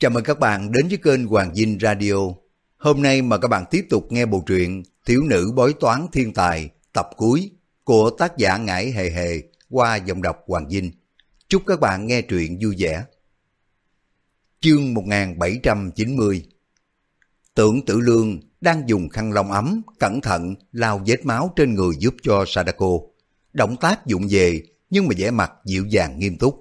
Chào mừng các bạn đến với kênh Hoàng Dinh Radio. Hôm nay mà các bạn tiếp tục nghe bộ truyện Thiếu nữ bói toán thiên tài tập cuối của tác giả Ngải Hề Hề qua giọng đọc Hoàng Dinh. Chúc các bạn nghe truyện vui vẻ. Chương 1790 Tưởng tử lương đang dùng khăn lông ấm cẩn thận lau vết máu trên người giúp cho Sadako. Động tác dụng về nhưng mà vẻ mặt dịu dàng nghiêm túc.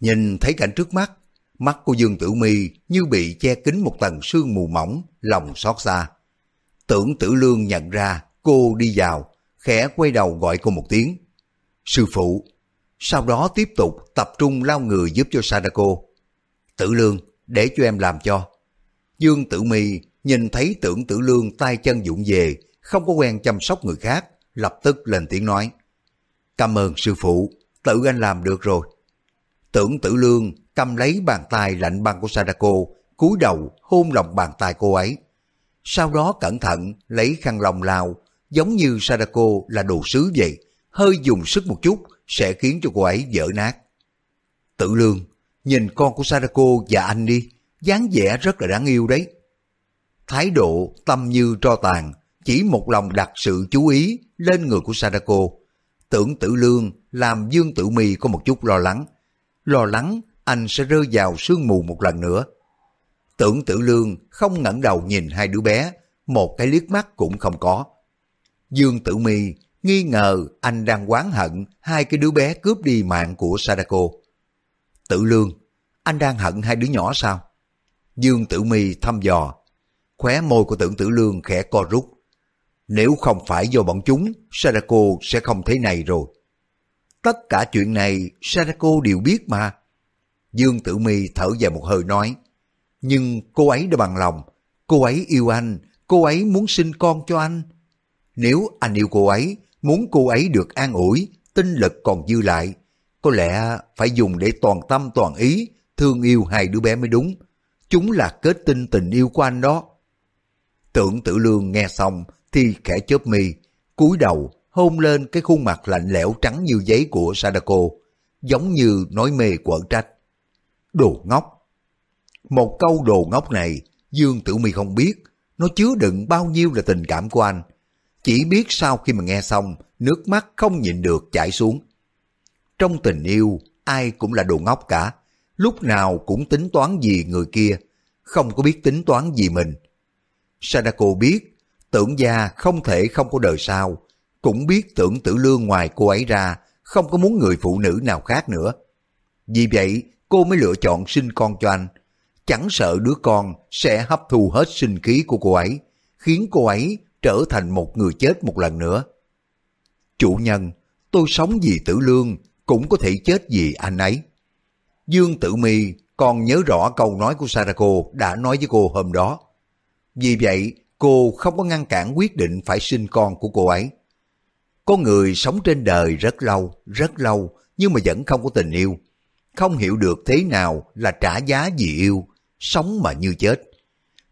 Nhìn thấy cảnh trước mắt, mắt của Dương Tử Mi như bị che kín một tầng sương mù mỏng, lòng xót xa. Tưởng Tử Lương nhận ra cô đi vào, khẽ quay đầu gọi cô một tiếng. Sư phụ, sau đó tiếp tục tập trung lao người giúp cho Sadako. Tử Lương, để cho em làm cho. Dương Tử Mi nhìn thấy tưởng Tử Lương tay chân dụng về, không có quen chăm sóc người khác, lập tức lên tiếng nói. Cảm ơn sư phụ, tự anh làm được rồi. Tưởng Tử Lương cầm lấy bàn tay lạnh băng của Sadako, cúi đầu hôn lòng bàn tay cô ấy. Sau đó cẩn thận lấy khăn lòng lao, giống như Sadako là đồ sứ vậy, hơi dùng sức một chút sẽ khiến cho cô ấy vỡ nát. Tử Lương, nhìn con của Sadako và anh đi, dáng vẻ rất là đáng yêu đấy. Thái độ tâm như tro tàn, chỉ một lòng đặt sự chú ý lên người của Sadako. Tưởng Tử Lương làm Dương Tử Mi có một chút lo lắng. Lo lắng anh sẽ rơi vào sương mù một lần nữa. Tưởng Tử Lương không ngẩng đầu nhìn hai đứa bé, một cái liếc mắt cũng không có. Dương Tử Mi nghi ngờ anh đang oán hận hai cái đứa bé cướp đi mạng của Sadako. Tử Lương, anh đang hận hai đứa nhỏ sao? Dương Tử Mi thăm dò, khóe môi của tưởng Tử Lương khẽ co rút. Nếu không phải do bọn chúng, Sadako sẽ không thế này rồi. Tất cả chuyện này Sadako đều biết mà. Dương Tử Mi thở dài một hơi nói, nhưng cô ấy đã bằng lòng, cô ấy yêu anh, cô ấy muốn sinh con cho anh. Nếu anh yêu cô ấy, muốn cô ấy được an ủi, tinh lực còn dư lại, có lẽ phải dùng để toàn tâm toàn ý, thương yêu hai đứa bé mới đúng. Chúng là kết tinh tình yêu của anh đó. Tưởng tử lương nghe xong thì khẽ chớp mi, cúi đầu hôn lên cái khuôn mặt lạnh lẽo trắng như giấy của Sadako, giống như nói mê quở trách. Đồ ngốc! Một câu đồ ngốc này, Dương Tử Mi không biết, nó chứa đựng bao nhiêu là tình cảm của anh. Chỉ biết sau khi mà nghe xong, nước mắt không nhịn được chảy xuống. Trong tình yêu, ai cũng là đồ ngốc cả, lúc nào cũng tính toán gì người kia, không có biết tính toán gì mình. Sadako biết, tưởng gia không thể không có đời sau, cũng biết tưởng tử lương ngoài cô ấy ra, không có muốn người phụ nữ nào khác nữa. Vì vậy, cô mới lựa chọn sinh con cho anh. Chẳng sợ đứa con sẽ hấp thu hết sinh khí của cô ấy, khiến cô ấy trở thành một người chết một lần nữa. Chủ nhân, tôi sống vì tử lương, cũng có thể chết vì anh ấy. Dương Tử Mi còn nhớ rõ câu nói của Sarako đã nói với cô hôm đó. Vì vậy, cô không có ngăn cản quyết định phải sinh con của cô ấy. Có người sống trên đời rất lâu, rất lâu, nhưng mà vẫn không có tình yêu. Không hiểu được thế nào là trả giá vì yêu, sống mà như chết.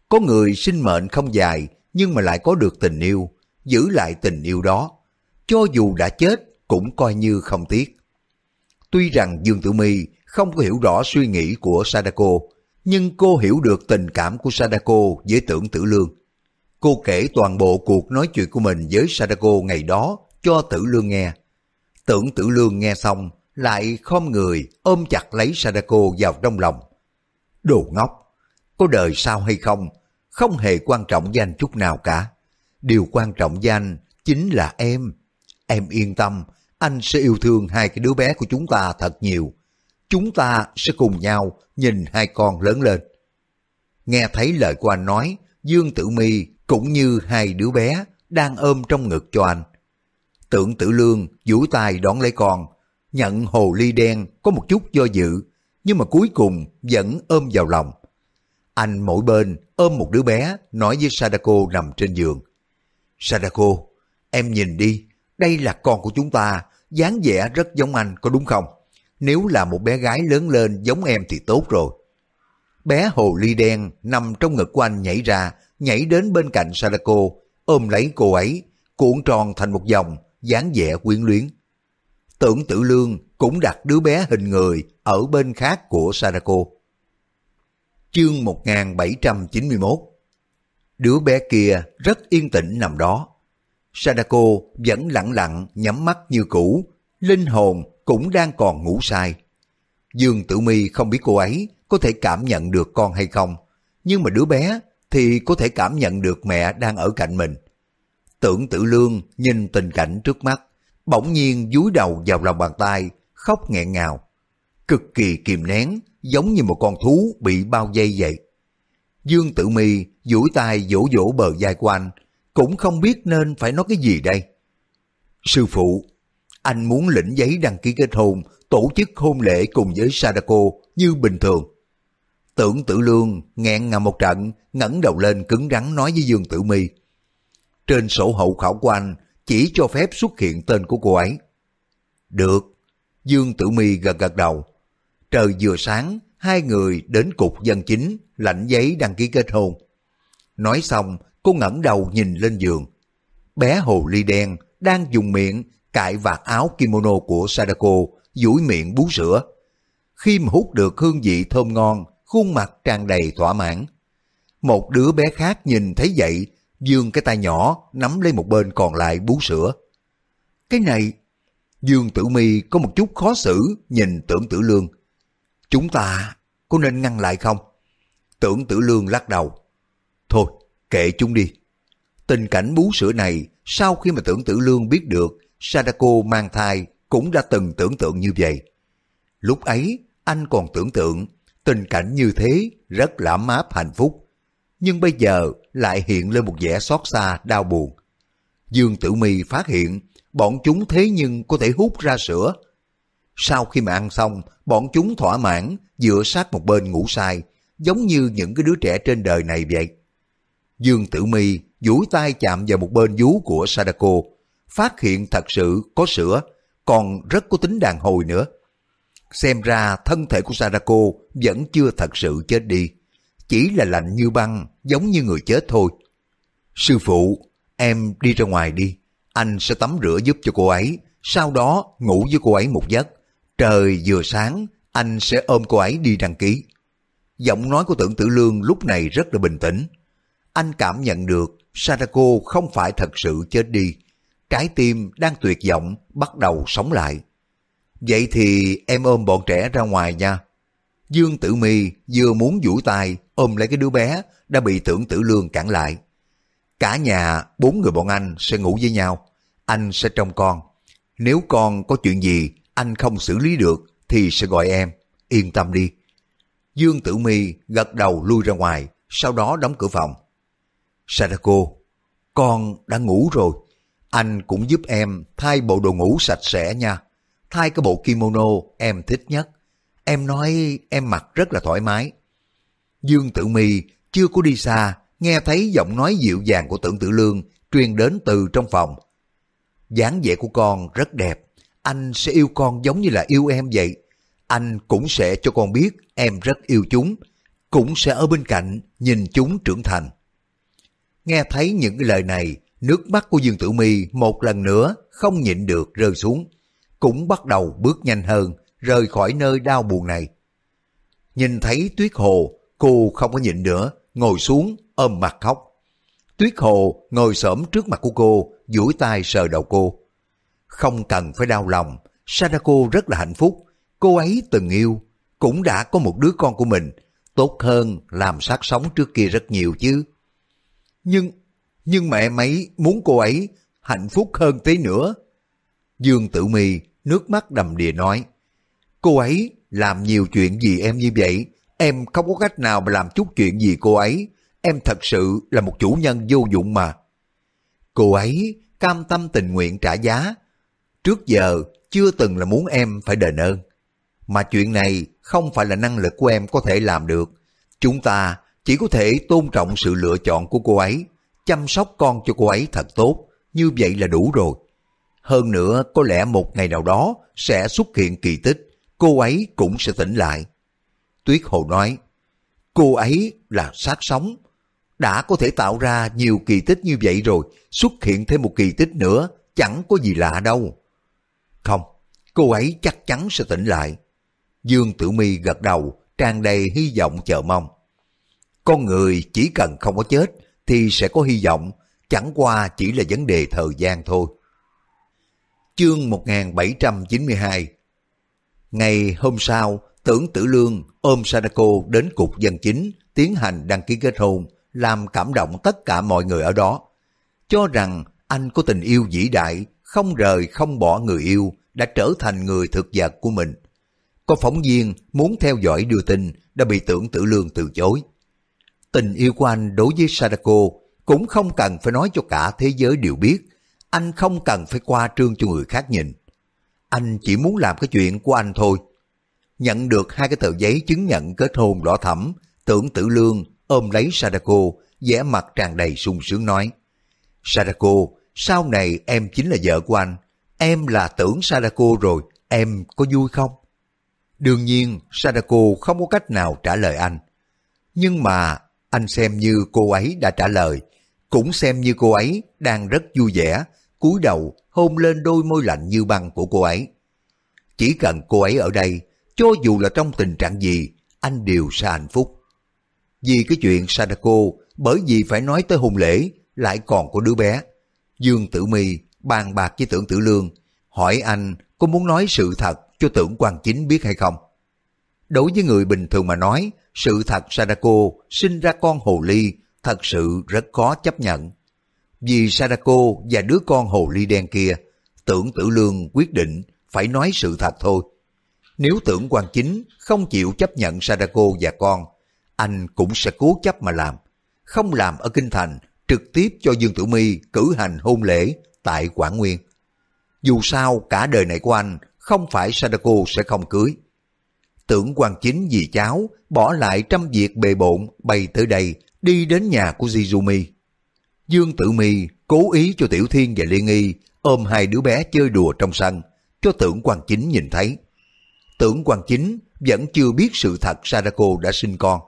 Có người sinh mệnh không dài, nhưng mà lại có được tình yêu, giữ lại tình yêu đó. Cho dù đã chết, cũng coi như không tiếc. Tuy rằng Dương Tử My không có hiểu rõ suy nghĩ của Sadako, nhưng cô hiểu được tình cảm của Sadako với tưởng tử lương. Cô kể toàn bộ cuộc nói chuyện của mình với Sadako ngày đó cho tử lương nghe. Tưởng tử lương nghe xong, lại khom người ôm chặt lấy Sadako vào trong lòng. Đồ ngốc, có đời sao hay không, không hề quan trọng danh chút nào cả. Điều quan trọng danh chính là em. Em yên tâm, anh sẽ yêu thương hai cái đứa bé của chúng ta thật nhiều. Chúng ta sẽ cùng nhau nhìn hai con lớn lên. Nghe thấy lời của anh nói, Dương Tử Mi cũng như hai đứa bé đang ôm trong ngực cho anh. Tưởng Tử Lương duỗi tay đón lấy con, nhận hồ ly đen có một chút do dự, nhưng mà cuối cùng vẫn ôm vào lòng. Anh mỗi bên ôm một đứa bé nói với Sadako nằm trên giường. Sadako, em nhìn đi, đây là con của chúng ta, dáng vẻ rất giống anh có đúng không? Nếu là một bé gái lớn lên giống em thì tốt rồi. Bé hồ ly đen nằm trong ngực của anh nhảy ra, nhảy đến bên cạnh Sadako, ôm lấy cô ấy, cuộn tròn thành một vòng, dáng vẻ quyến luyến. Tưởng tử lương cũng đặt đứa bé hình người ở bên khác của Sarako. chương 1791 Đứa bé kia rất yên tĩnh nằm đó. Sadako vẫn lặng lặng nhắm mắt như cũ, linh hồn cũng đang còn ngủ say. Dương Tử Mi không biết cô ấy có thể cảm nhận được con hay không, nhưng mà đứa bé thì có thể cảm nhận được mẹ đang ở cạnh mình. Tưởng Tử Lương nhìn tình cảnh trước mắt, bỗng nhiên dúi đầu vào lòng bàn tay, khóc nghẹn ngào. Cực kỳ kìm nén, giống như một con thú bị bao dây vậy. Dương Tử Mi duỗi tay vỗ vỗ bờ vai của anh, cũng không biết nên phải nói cái gì đây. Sư phụ, anh muốn lĩnh giấy đăng ký kết hôn, tổ chức hôn lễ cùng với Sadako như bình thường. Tưởng Tử Lương nghẹn ngào một trận, ngẩng đầu lên cứng rắn nói với Dương Tử Mi. Trên sổ hậu khảo của anh chỉ cho phép xuất hiện tên của cô ấy. Được. Dương Tử Mi gật gật đầu. Trời vừa sáng, hai người đến cục dân chính, lãnh giấy đăng ký kết hôn. Nói xong, cô ngẩng đầu nhìn lên giường. Bé hồ ly đen đang dùng miệng cạy vạt áo kimono của Sadako, duỗi miệng bú sữa. Khi mà hút được hương vị thơm ngon, khuôn mặt tràn đầy thỏa mãn. Một đứa bé khác nhìn thấy vậy, dương cái tay nhỏ nắm lấy một bên còn lại bú sữa. Cái này, Dương Tử Mi có một chút khó xử nhìn tưởng tử lương. Chúng ta có nên ngăn lại không? Tưởng tử lương lắc đầu. Thôi, kệ chúng đi. Tình cảnh bú sữa này, sau khi mà tưởng tử lương biết được Sadako mang thai cũng đã từng tưởng tượng như vậy. Lúc ấy, anh còn tưởng tượng tình cảnh như thế rất lãm áp hạnh phúc. Nhưng bây giờ lại hiện lên một vẻ xót xa, đau buồn. Dương Tử Mi phát hiện bọn chúng thế nhưng có thể hút ra sữa. Sau khi mà ăn xong, bọn chúng thỏa mãn, dựa sát một bên ngủ sai, giống như những cái đứa trẻ trên đời này vậy. Dương Tử Mi duỗi tay chạm vào một bên vú của Sadako, phát hiện thật sự có sữa, còn rất có tính đàn hồi nữa. Xem ra thân thể của Sadako vẫn chưa thật sự chết đi, chỉ là lạnh như băng, giống như người chết thôi. Sư phụ, em đi ra ngoài đi, anh sẽ tắm rửa giúp cho cô ấy, sau đó ngủ với cô ấy một giấc. Trời vừa sáng, anh sẽ ôm cô ấy đi đăng ký. Giọng nói của tưởng tử lương lúc này rất là bình tĩnh. Anh cảm nhận được Sadako không phải thật sự chết đi. Trái tim đang tuyệt vọng bắt đầu sống lại. Vậy thì em ôm bọn trẻ ra ngoài nha. Dương Tử Mi vừa muốn duỗi tay ôm lấy cái đứa bé đã bị tưởng tử lương cản lại. Cả nhà bốn người bọn anh sẽ ngủ với nhau. Anh sẽ trông con. Nếu con có chuyện gì anh không xử lý được thì sẽ gọi em. Yên tâm đi. Dương Tử Mi gật đầu lui ra ngoài, sau đó đóng cửa phòng. Sadako, con đã ngủ rồi. Anh cũng giúp em thay bộ đồ ngủ sạch sẽ nha. Thay cái bộ kimono em thích nhất. Em nói em mặc rất là thoải mái. Dương Tử Mi chưa có đi xa, nghe thấy giọng nói dịu dàng của tưởng tử lương truyền đến từ trong phòng. dáng vẻ của con rất đẹp, anh sẽ yêu con giống như là yêu em vậy. Anh cũng sẽ cho con biết em rất yêu chúng, cũng sẽ ở bên cạnh nhìn chúng trưởng thành. Nghe thấy những lời này, nước mắt của Dương Tử Mi một lần nữa không nhịn được rơi xuống, cũng bắt đầu bước nhanh hơn, rời khỏi nơi đau buồn này. Nhìn thấy Tuyết Hồ, cô không có nhịn nữa, ngồi xuống, ôm mặt khóc. Tuyết Hồ ngồi xổm trước mặt của cô, duỗi tay sờ đầu cô. Không cần phải đau lòng, Sadako rất là hạnh phúc. Cô ấy từng yêu, cũng đã có một đứa con của mình, tốt hơn làm sát sống trước kia rất nhiều chứ. Nhưng, nhưng mẹ mấy muốn cô ấy hạnh phúc hơn tí nữa. Dương Tử Mi nước mắt đầm đìa nói, cô ấy làm nhiều chuyện gì em như vậy, em không có cách nào mà làm chút chuyện gì cô ấy, em thật sự là một chủ nhân vô dụng mà. Cô ấy cam tâm tình nguyện trả giá, trước giờ chưa từng là muốn em phải đền ơn. Mà chuyện này không phải là năng lực của em có thể làm được. Chúng ta chỉ có thể tôn trọng sự lựa chọn của cô ấy, chăm sóc con cho cô ấy thật tốt, như vậy là đủ rồi. Hơn nữa, có lẽ một ngày nào đó sẽ xuất hiện kỳ tích, cô ấy cũng sẽ tỉnh lại. Tuyết Hồ nói, cô ấy là sát sống, đã có thể tạo ra nhiều kỳ tích như vậy rồi, xuất hiện thêm một kỳ tích nữa, chẳng có gì lạ đâu. Không, cô ấy chắc chắn sẽ tỉnh lại. Dương Tử Mi gật đầu, tràn đầy hy vọng chờ mong. Con người chỉ cần không có chết thì sẽ có hy vọng, chẳng qua chỉ là vấn đề thời gian thôi. Chương 1792 Ngày hôm sau, tưởng tử lương ôm Sadako đến cục dân chính tiến hành đăng ký kết hôn, làm cảm động tất cả mọi người ở đó. Cho rằng anh có tình yêu vĩ đại, không rời không bỏ người yêu, đã trở thành người thực vật của mình. Có phóng viên muốn theo dõi đưa tin đã bị tưởng tử lương từ chối. Tình yêu của anh đối với Sadako cũng không cần phải nói cho cả thế giới đều biết. Anh không cần phải qua trương cho người khác nhìn. Anh chỉ muốn làm cái chuyện của anh thôi. Nhận được hai cái tờ giấy chứng nhận kết hôn đỏ thẫm, tưởng tử lương ôm lấy Sadako, vẻ mặt tràn đầy sung sướng nói. Sadako, sau này em chính là vợ của anh. Em là tưởng Sadako rồi, em có vui không? Đương nhiên, Sadako không có cách nào trả lời anh. Nhưng mà anh xem như cô ấy đã trả lời, cũng xem như cô ấy đang rất vui vẻ, cúi đầu hôn lên đôi môi lạnh như băng của cô ấy. Chỉ cần cô ấy ở đây, cho dù là trong tình trạng gì, anh đều sẽ hạnh phúc. Vì cái chuyện Sadako, bởi vì phải nói tới hôn lễ, lại còn có đứa bé. Dương Tử Mi bàn bạc với tưởng tử lương, hỏi anh có muốn nói sự thật cho tưởng quan chính biết hay không? Đối với người bình thường mà nói, sự thật Sadako sinh ra con hồ ly thật sự rất khó chấp nhận. Vì Sadako và đứa con hồ ly đen kia, tưởng tử lương quyết định phải nói sự thật thôi. Nếu tưởng quan chính không chịu chấp nhận Sadako và con, anh cũng sẽ cố chấp mà làm. Không làm ở Kinh Thành, trực tiếp cho Dương Tử My cử hành hôn lễ tại Quảng Nguyên. Dù sao cả đời này của anh không phải Sadako sẽ không cưới. Tưởng quan chính vì cháu bỏ lại trăm việc bề bộn bay tới đây đi đến nhà của Jizumi. Dương Tử Mi cố ý cho Tiểu Thiên và Liên Nghi ôm hai đứa bé chơi đùa trong sân cho tưởng quan chính nhìn thấy. Tưởng quan chính vẫn chưa biết sự thật Sadako đã sinh con.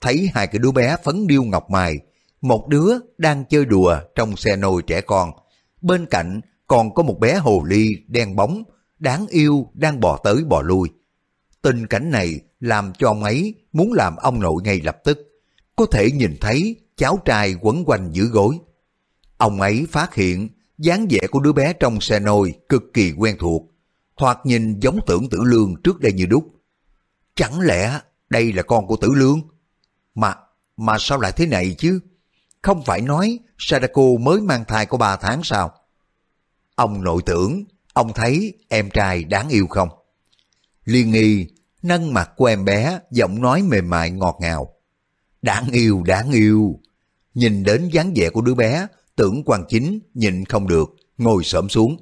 Thấy hai cái đứa bé phấn điêu ngọc mài, một đứa đang chơi đùa trong xe nôi trẻ con. Bên cạnh còn có một bé hồ ly đen bóng, đáng yêu đang bò tới bò lui. Tình cảnh này làm cho ông ấy muốn làm ông nội ngay lập tức. Có thể nhìn thấy cháu trai quấn quanh giữa gối. Ông ấy phát hiện dáng vẻ của đứa bé trong xe nôi cực kỳ quen thuộc, thoạt nhìn giống tưởng tử lương trước đây như đúc. Chẳng lẽ đây là con của tử lương? Mà, mà sao lại thế này chứ? Không phải nói Sadako mới mang thai có 3 tháng sao? Ông nội tưởng, ông thấy em trai đáng yêu không? Liên nghi, nâng mặt của em bé, giọng nói mềm mại ngọt ngào. Đáng yêu, đáng yêu. Nhìn đến dáng vẻ của đứa bé, tưởng quan chính nhịn không được, ngồi xổm xuống.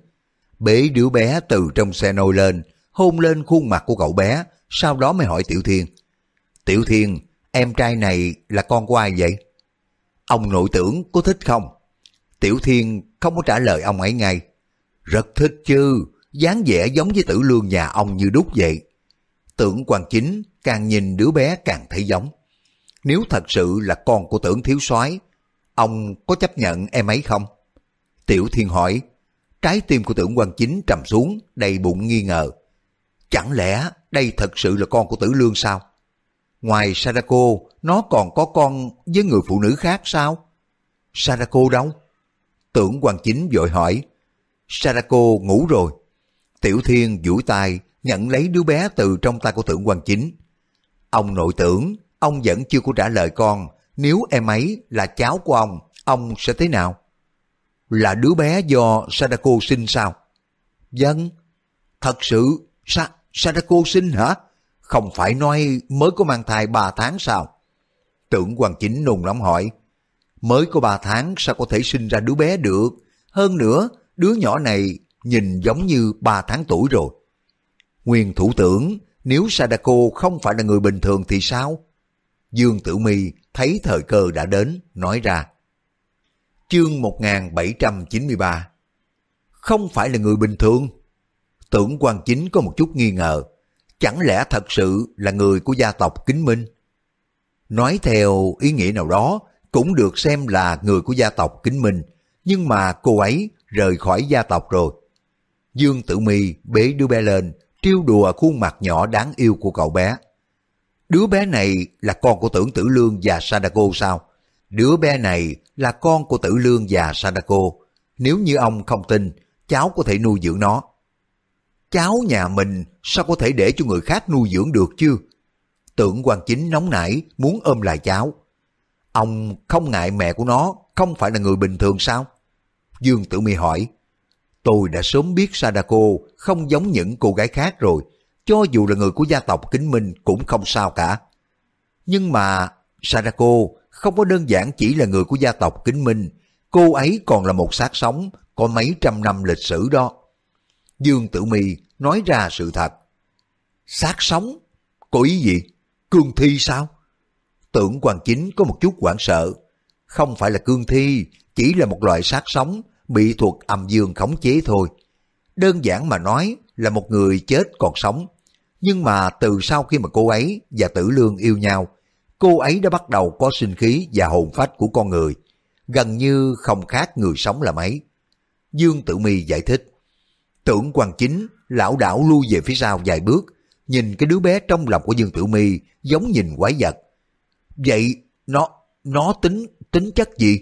Bế đứa bé từ trong xe nôi lên, hôn lên khuôn mặt của cậu bé, sau đó mới hỏi Tiểu Thiên. Tiểu Thiên, em trai này là con của ai vậy? Ông nội tưởng có thích không? Tiểu Thiên không có trả lời ông ấy ngay. Rất thích chứ, dáng vẻ giống với tử lương nhà ông như đúc vậy. Tưởng quan chính càng nhìn đứa bé càng thấy giống. Nếu thật sự là con của tưởng thiếu soái ông có chấp nhận em ấy không? Tiểu Thiên hỏi, trái tim của tưởng quan chính trầm xuống, đầy bụng nghi ngờ. Chẳng lẽ đây thật sự là con của tử lương sao? Ngoài Sadako, nó còn có con với người phụ nữ khác sao? Sadako đâu? Tưởng quan chính vội hỏi. Sadako ngủ rồi. Tiểu Thiên duỗi tay nhận lấy đứa bé từ trong tay của tưởng quan chính. Ông nội tưởng, ông vẫn chưa có trả lời con, nếu em ấy là cháu của ông, ông sẽ thế nào? Là đứa bé do Sadako sinh sao? Dân, thật sự, Sa Sadako sinh hả? Không phải nói mới có mang thai 3 tháng sao? Tưởng Hoàng Chính nùng lắm hỏi, mới có 3 tháng sao có thể sinh ra đứa bé được? Hơn nữa, đứa nhỏ này nhìn giống như 3 tháng tuổi rồi. Nguyên thủ tưởng, nếu Sadako không phải là người bình thường thì sao? Dương Tử Mi thấy thời cơ đã đến, nói ra. Chương 1793 Không phải là người bình thường. Tưởng quan chính có một chút nghi ngờ. Chẳng lẽ thật sự là người của gia tộc Kính Minh? Nói theo ý nghĩa nào đó, cũng được xem là người của gia tộc Kính Minh, nhưng mà cô ấy rời khỏi gia tộc rồi. Dương Tử Mi bế đứa bé lên, trêu đùa khuôn mặt nhỏ đáng yêu của cậu bé. Đứa bé này là con của tưởng tử lương và Sadako sao? Đứa bé này là con của tử lương và Sadako. Nếu như ông không tin, cháu có thể nuôi dưỡng nó. Cháu nhà mình sao có thể để cho người khác nuôi dưỡng được chứ? Tưởng quan chính nóng nảy muốn ôm lại cháu. Ông không ngại mẹ của nó không phải là người bình thường sao? Dương Tử Mi hỏi. Tôi đã sớm biết Sadako không giống những cô gái khác rồi. Cho dù là người của gia tộc Kính Minh cũng không sao cả. Nhưng mà Sadako không có đơn giản chỉ là người của gia tộc Kính Minh. Cô ấy còn là một xác sống có mấy trăm năm lịch sử đó. Dương Tử Mi nói ra sự thật. Xác sống? Có ý gì? Cương thi sao? Tưởng quan chính có một chút hoảng sợ. Không phải là cương thi, chỉ là một loại xác sống bị thuộc âm dương khống chế thôi. Đơn giản mà nói là một người chết còn sống. Nhưng mà từ sau khi mà cô ấy và tử lương yêu nhau, cô ấy đã bắt đầu có sinh khí và hồn phách của con người. Gần như không khác người sống là mấy. Dương Tử Mi giải thích. Tưởng quan chính, lão đảo lui về phía sau vài bước, nhìn cái đứa bé trong lòng của Dương Tử Mi giống nhìn quái vật. Vậy nó, nó tính, tính chất gì?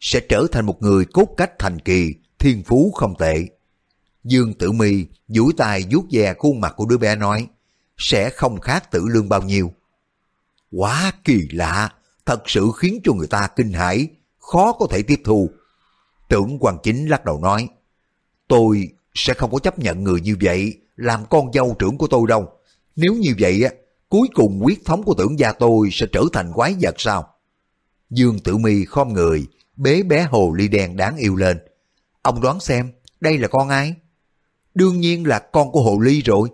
Sẽ trở thành một người cốt cách thành kỳ, thiên phú không tệ. Dương Tử Mi duỗi tay vuốt ve khuôn mặt của đứa bé nói, sẽ không khác tử lương bao nhiêu. Quá kỳ lạ, thật sự khiến cho người ta kinh hãi, khó có thể tiếp thu. Tưởng Hoàng Chính lắc đầu nói, tôi sẽ không có chấp nhận người như vậy làm con dâu trưởng của tôi đâu. Nếu như vậy á, cuối cùng quyết thống của tưởng gia tôi sẽ trở thành quái vật sao? Dương Tử Mi khom người, bế bé hồ ly đen đáng yêu lên. Ông đoán xem, đây là con ai? Đương nhiên là con của hồ ly rồi.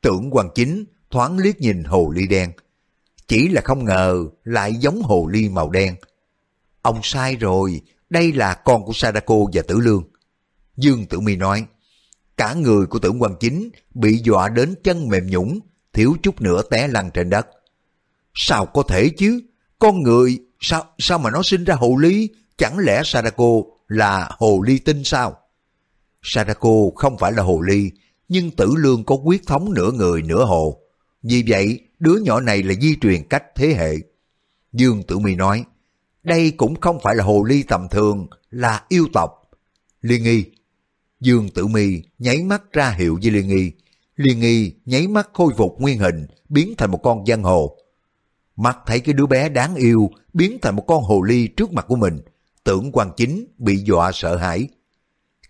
Tưởng Hoàng Chính thoáng liếc nhìn hồ ly đen. Chỉ là không ngờ lại giống hồ ly màu đen. Ông sai rồi, đây là con của Sadako và Tử Lương. Dương Tử Mi nói, cả người của tưởng quan chính bị dọa đến chân mềm nhũng, thiếu chút nữa té lăn trên đất. Sao có thể chứ? Con người, sao sao mà nó sinh ra hồ ly? Chẳng lẽ Sadako là hồ ly tinh sao? Sadako không phải là hồ ly, nhưng tử lương có quyết thống nửa người nửa hồ. Vì vậy, đứa nhỏ này là di truyền cách thế hệ. Dương Tử Mi nói, đây cũng không phải là hồ ly tầm thường, là yêu tộc. Liên nghi, Dương Tử Mi nháy mắt ra hiệu với Liên Nghi. Liên Nghi nháy mắt khôi phục nguyên hình, biến thành một con dân hồ. Mắt thấy cái đứa bé đáng yêu biến thành một con hồ ly trước mặt của mình, tưởng quan chính bị dọa sợ hãi.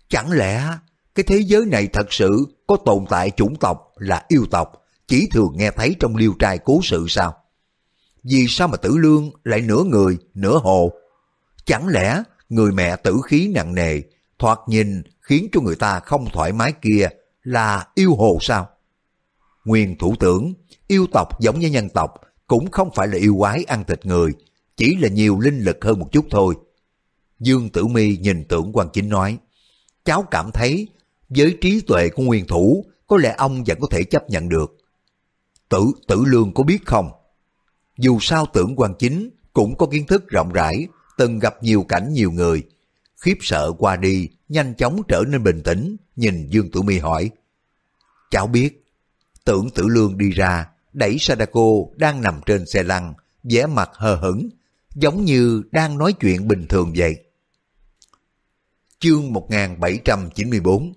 Chẳng lẽ cái thế giới này thật sự có tồn tại chủng tộc là yêu tộc, chỉ thường nghe thấy trong liêu trai cố sự sao? Vì sao mà tử lương lại nửa người, nửa hồ? Chẳng lẽ người mẹ tử khí nặng nề, thoạt nhìn khiến cho người ta không thoải mái kia là yêu hồ sao? Nguyên thủ tưởng, yêu tộc giống như nhân tộc, cũng không phải là yêu quái ăn thịt người, chỉ là nhiều linh lực hơn một chút thôi. Dương Tử Mi nhìn tưởng quan chính nói, cháu cảm thấy với trí tuệ của nguyên thủ, có lẽ ông vẫn có thể chấp nhận được. Tử, tử lương có biết không? Dù sao tưởng quan chính cũng có kiến thức rộng rãi, từng gặp nhiều cảnh nhiều người. Khiếp sợ qua đi, nhanh chóng trở nên bình tĩnh, nhìn Dương Tử Mi hỏi. Cháu biết, tưởng tử lương đi ra, đẩy Sadako đang nằm trên xe lăn, vẻ mặt hờ hững, giống như đang nói chuyện bình thường vậy. Chương 1794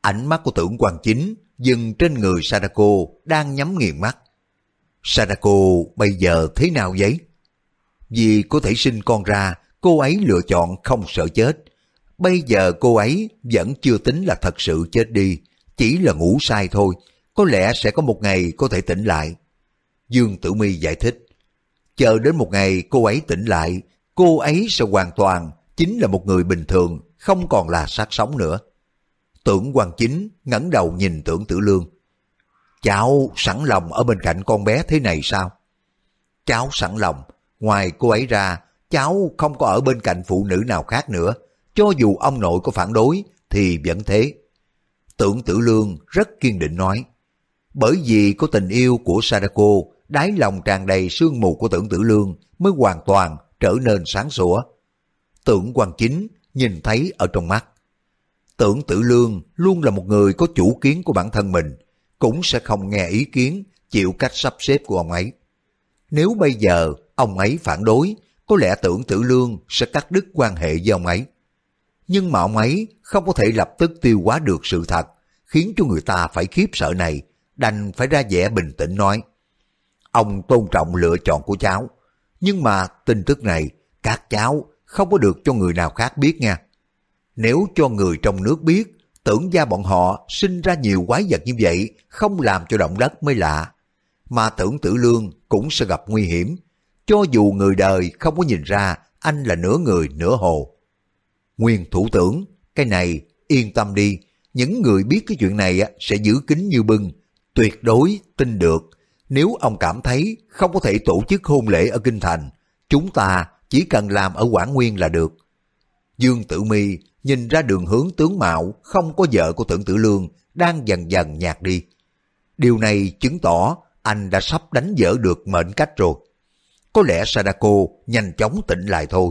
Ánh mắt của tưởng quan chính dừng trên người Sadako đang nhắm nghiền mắt. Sadako bây giờ thế nào vậy? Vì có thể sinh con ra, cô ấy lựa chọn không sợ chết, Bây giờ cô ấy vẫn chưa tính là thật sự chết đi, chỉ là ngủ sai thôi, có lẽ sẽ có một ngày có thể tỉnh lại. Dương Tử Mi giải thích, chờ đến một ngày cô ấy tỉnh lại, cô ấy sẽ hoàn toàn chính là một người bình thường, không còn là sát sống nữa. Tưởng Hoàng Chính ngẩng đầu nhìn tưởng Tử Lương. Cháu sẵn lòng ở bên cạnh con bé thế này sao? Cháu sẵn lòng, ngoài cô ấy ra, cháu không có ở bên cạnh phụ nữ nào khác nữa, cho dù ông nội có phản đối thì vẫn thế. Tưởng tử lương rất kiên định nói, bởi vì có tình yêu của Sadako, đáy lòng tràn đầy sương mù của tưởng tử lương mới hoàn toàn trở nên sáng sủa. Tưởng quan chính nhìn thấy ở trong mắt. Tưởng tử lương luôn là một người có chủ kiến của bản thân mình, cũng sẽ không nghe ý kiến chịu cách sắp xếp của ông ấy. Nếu bây giờ ông ấy phản đối, có lẽ tưởng tử lương sẽ cắt đứt quan hệ với ông ấy. Nhưng mà ông ấy không có thể lập tức tiêu hóa được sự thật, khiến cho người ta phải khiếp sợ này, đành phải ra vẻ bình tĩnh nói. Ông tôn trọng lựa chọn của cháu, nhưng mà tin tức này các cháu không có được cho người nào khác biết nha. Nếu cho người trong nước biết, tưởng ra bọn họ sinh ra nhiều quái vật như vậy, không làm cho động đất mới lạ. Mà tưởng tử lương cũng sẽ gặp nguy hiểm, cho dù người đời không có nhìn ra anh là nửa người nửa hồ. Nguyên thủ tưởng, cái này yên tâm đi, những người biết cái chuyện này sẽ giữ kín như bưng, tuyệt đối tin được. Nếu ông cảm thấy không có thể tổ chức hôn lễ ở Kinh Thành, chúng ta chỉ cần làm ở Quảng Nguyên là được. Dương Tử Mi nhìn ra đường hướng tướng mạo không có vợ của tưởng tử lương đang dần dần nhạt đi. Điều này chứng tỏ anh đã sắp đánh vỡ được mệnh cách rồi. Có lẽ Sadako nhanh chóng tỉnh lại thôi.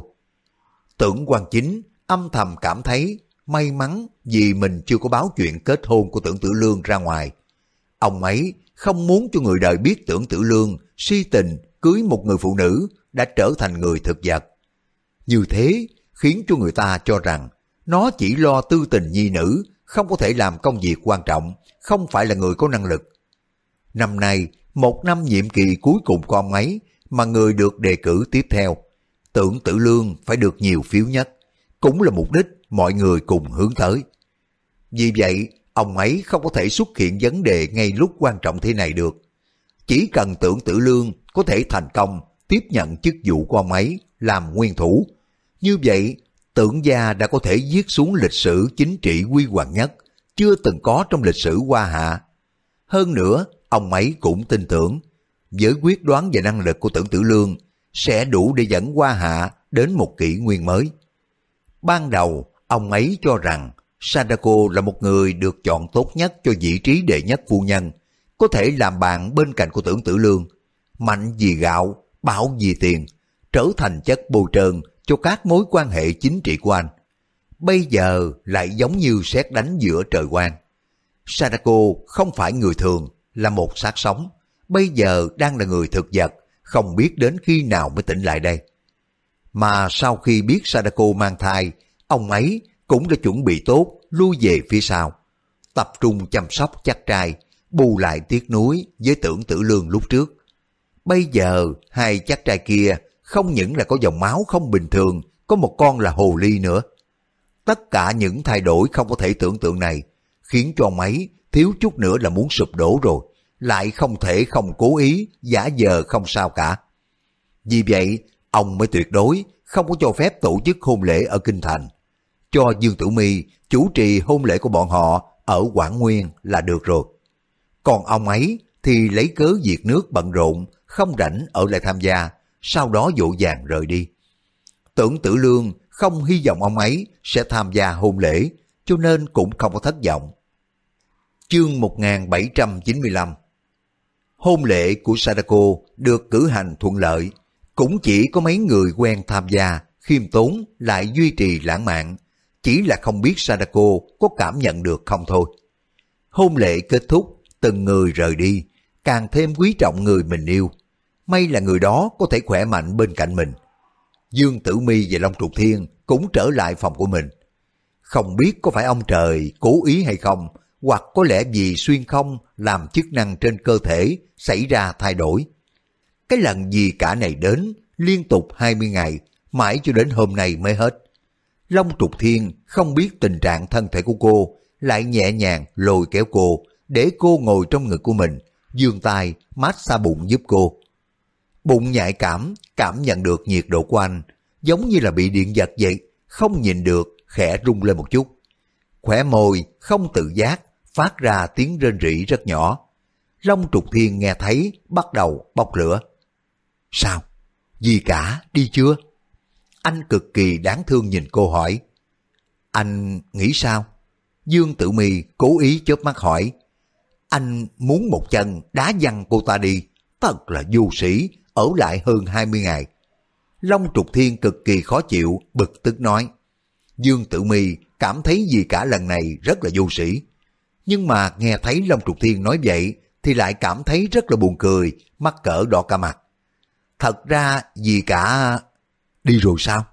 Tưởng quan chính âm thầm cảm thấy may mắn vì mình chưa có báo chuyện kết hôn của tưởng tử lương ra ngoài. Ông ấy không muốn cho người đời biết tưởng tử lương si tình cưới một người phụ nữ đã trở thành người thực vật. Như thế khiến cho người ta cho rằng nó chỉ lo tư tình nhi nữ, không có thể làm công việc quan trọng, không phải là người có năng lực. Năm nay, một năm nhiệm kỳ cuối cùng của ông ấy, mà người được đề cử tiếp theo. Tưởng tử lương phải được nhiều phiếu nhất, cũng là mục đích mọi người cùng hướng tới. Vì vậy, ông ấy không có thể xuất hiện vấn đề ngay lúc quan trọng thế này được. Chỉ cần tưởng tử lương có thể thành công tiếp nhận chức vụ của ông ấy làm nguyên thủ. Như vậy, tưởng gia đã có thể viết xuống lịch sử chính trị quy hoàng nhất, chưa từng có trong lịch sử Hoa Hạ. Hơn nữa, ông ấy cũng tin tưởng, với quyết đoán và năng lực của tưởng tử lương, sẽ đủ để dẫn Hoa Hạ đến một kỷ nguyên mới. Ban đầu, ông ấy cho rằng Sadako là một người được chọn tốt nhất cho vị trí đệ nhất phu nhân, có thể làm bạn bên cạnh của tưởng tử lương, mạnh vì gạo, bảo vì tiền, trở thành chất bù trơn cho các mối quan hệ chính trị của anh. Bây giờ lại giống như xét đánh giữa trời quang. Sadako không phải người thường, là một xác sống. Bây giờ đang là người thực vật, không biết đến khi nào mới tỉnh lại đây. Mà sau khi biết Sadako mang thai, ông ấy cũng đã chuẩn bị tốt lui về phía sau. Tập trung chăm sóc chắc trai, bù lại tiếc nuối với tưởng tử lương lúc trước. Bây giờ hai chắc trai kia không những là có dòng máu không bình thường, có một con là hồ ly nữa. Tất cả những thay đổi không có thể tưởng tượng này khiến cho mấy thiếu chút nữa là muốn sụp đổ rồi, lại không thể không cố ý, giả giờ không sao cả. Vì vậy, ông mới tuyệt đối không có cho phép tổ chức hôn lễ ở Kinh Thành. Cho Dương Tử Mi chủ trì hôn lễ của bọn họ ở Quảng Nguyên là được rồi. Còn ông ấy thì lấy cớ việc nước bận rộn, không rảnh ở lại tham gia, sau đó dỗ dàng rời đi. Tưởng tử lương không hy vọng ông ấy sẽ tham gia hôn lễ, cho nên cũng không có thất vọng. Chương 1795 Hôn lễ của Sadako được cử hành thuận lợi, cũng chỉ có mấy người quen tham gia, khiêm tốn lại duy trì lãng mạn, chỉ là không biết Sadako có cảm nhận được không thôi. Hôn lễ kết thúc, từng người rời đi, càng thêm quý trọng người mình yêu. May là người đó có thể khỏe mạnh bên cạnh mình. Dương Tử Mi và Long Trục Thiên cũng trở lại phòng của mình. Không biết có phải ông trời cố ý hay không, hoặc có lẽ vì xuyên không làm chức năng trên cơ thể xảy ra thay đổi. Cái lần gì cả này đến liên tục 20 ngày, mãi cho đến hôm nay mới hết. Long Trục Thiên không biết tình trạng thân thể của cô, lại nhẹ nhàng lôi kéo cô, để cô ngồi trong ngực của mình, dương tay mát xa bụng giúp cô. Bụng nhạy cảm, cảm nhận được nhiệt độ của anh, giống như là bị điện giật vậy, không nhìn được, khẽ rung lên một chút. Khỏe môi, không tự giác, phát ra tiếng rên rỉ rất nhỏ. Long trục thiên nghe thấy, bắt đầu bốc lửa. Sao? Gì cả, đi chưa? Anh cực kỳ đáng thương nhìn cô hỏi. Anh nghĩ sao? Dương Tử mì cố ý chớp mắt hỏi. Anh muốn một chân đá văng cô ta đi, thật là vô sĩ, ở lại hơn 20 ngày. Long Trục Thiên cực kỳ khó chịu, bực tức nói. Dương Tử Mi cảm thấy gì cả lần này rất là vô sĩ. Nhưng mà nghe thấy Long Trục Thiên nói vậy, thì lại cảm thấy rất là buồn cười, mắc cỡ đỏ cả mặt. Thật ra gì cả... Đi rồi sao?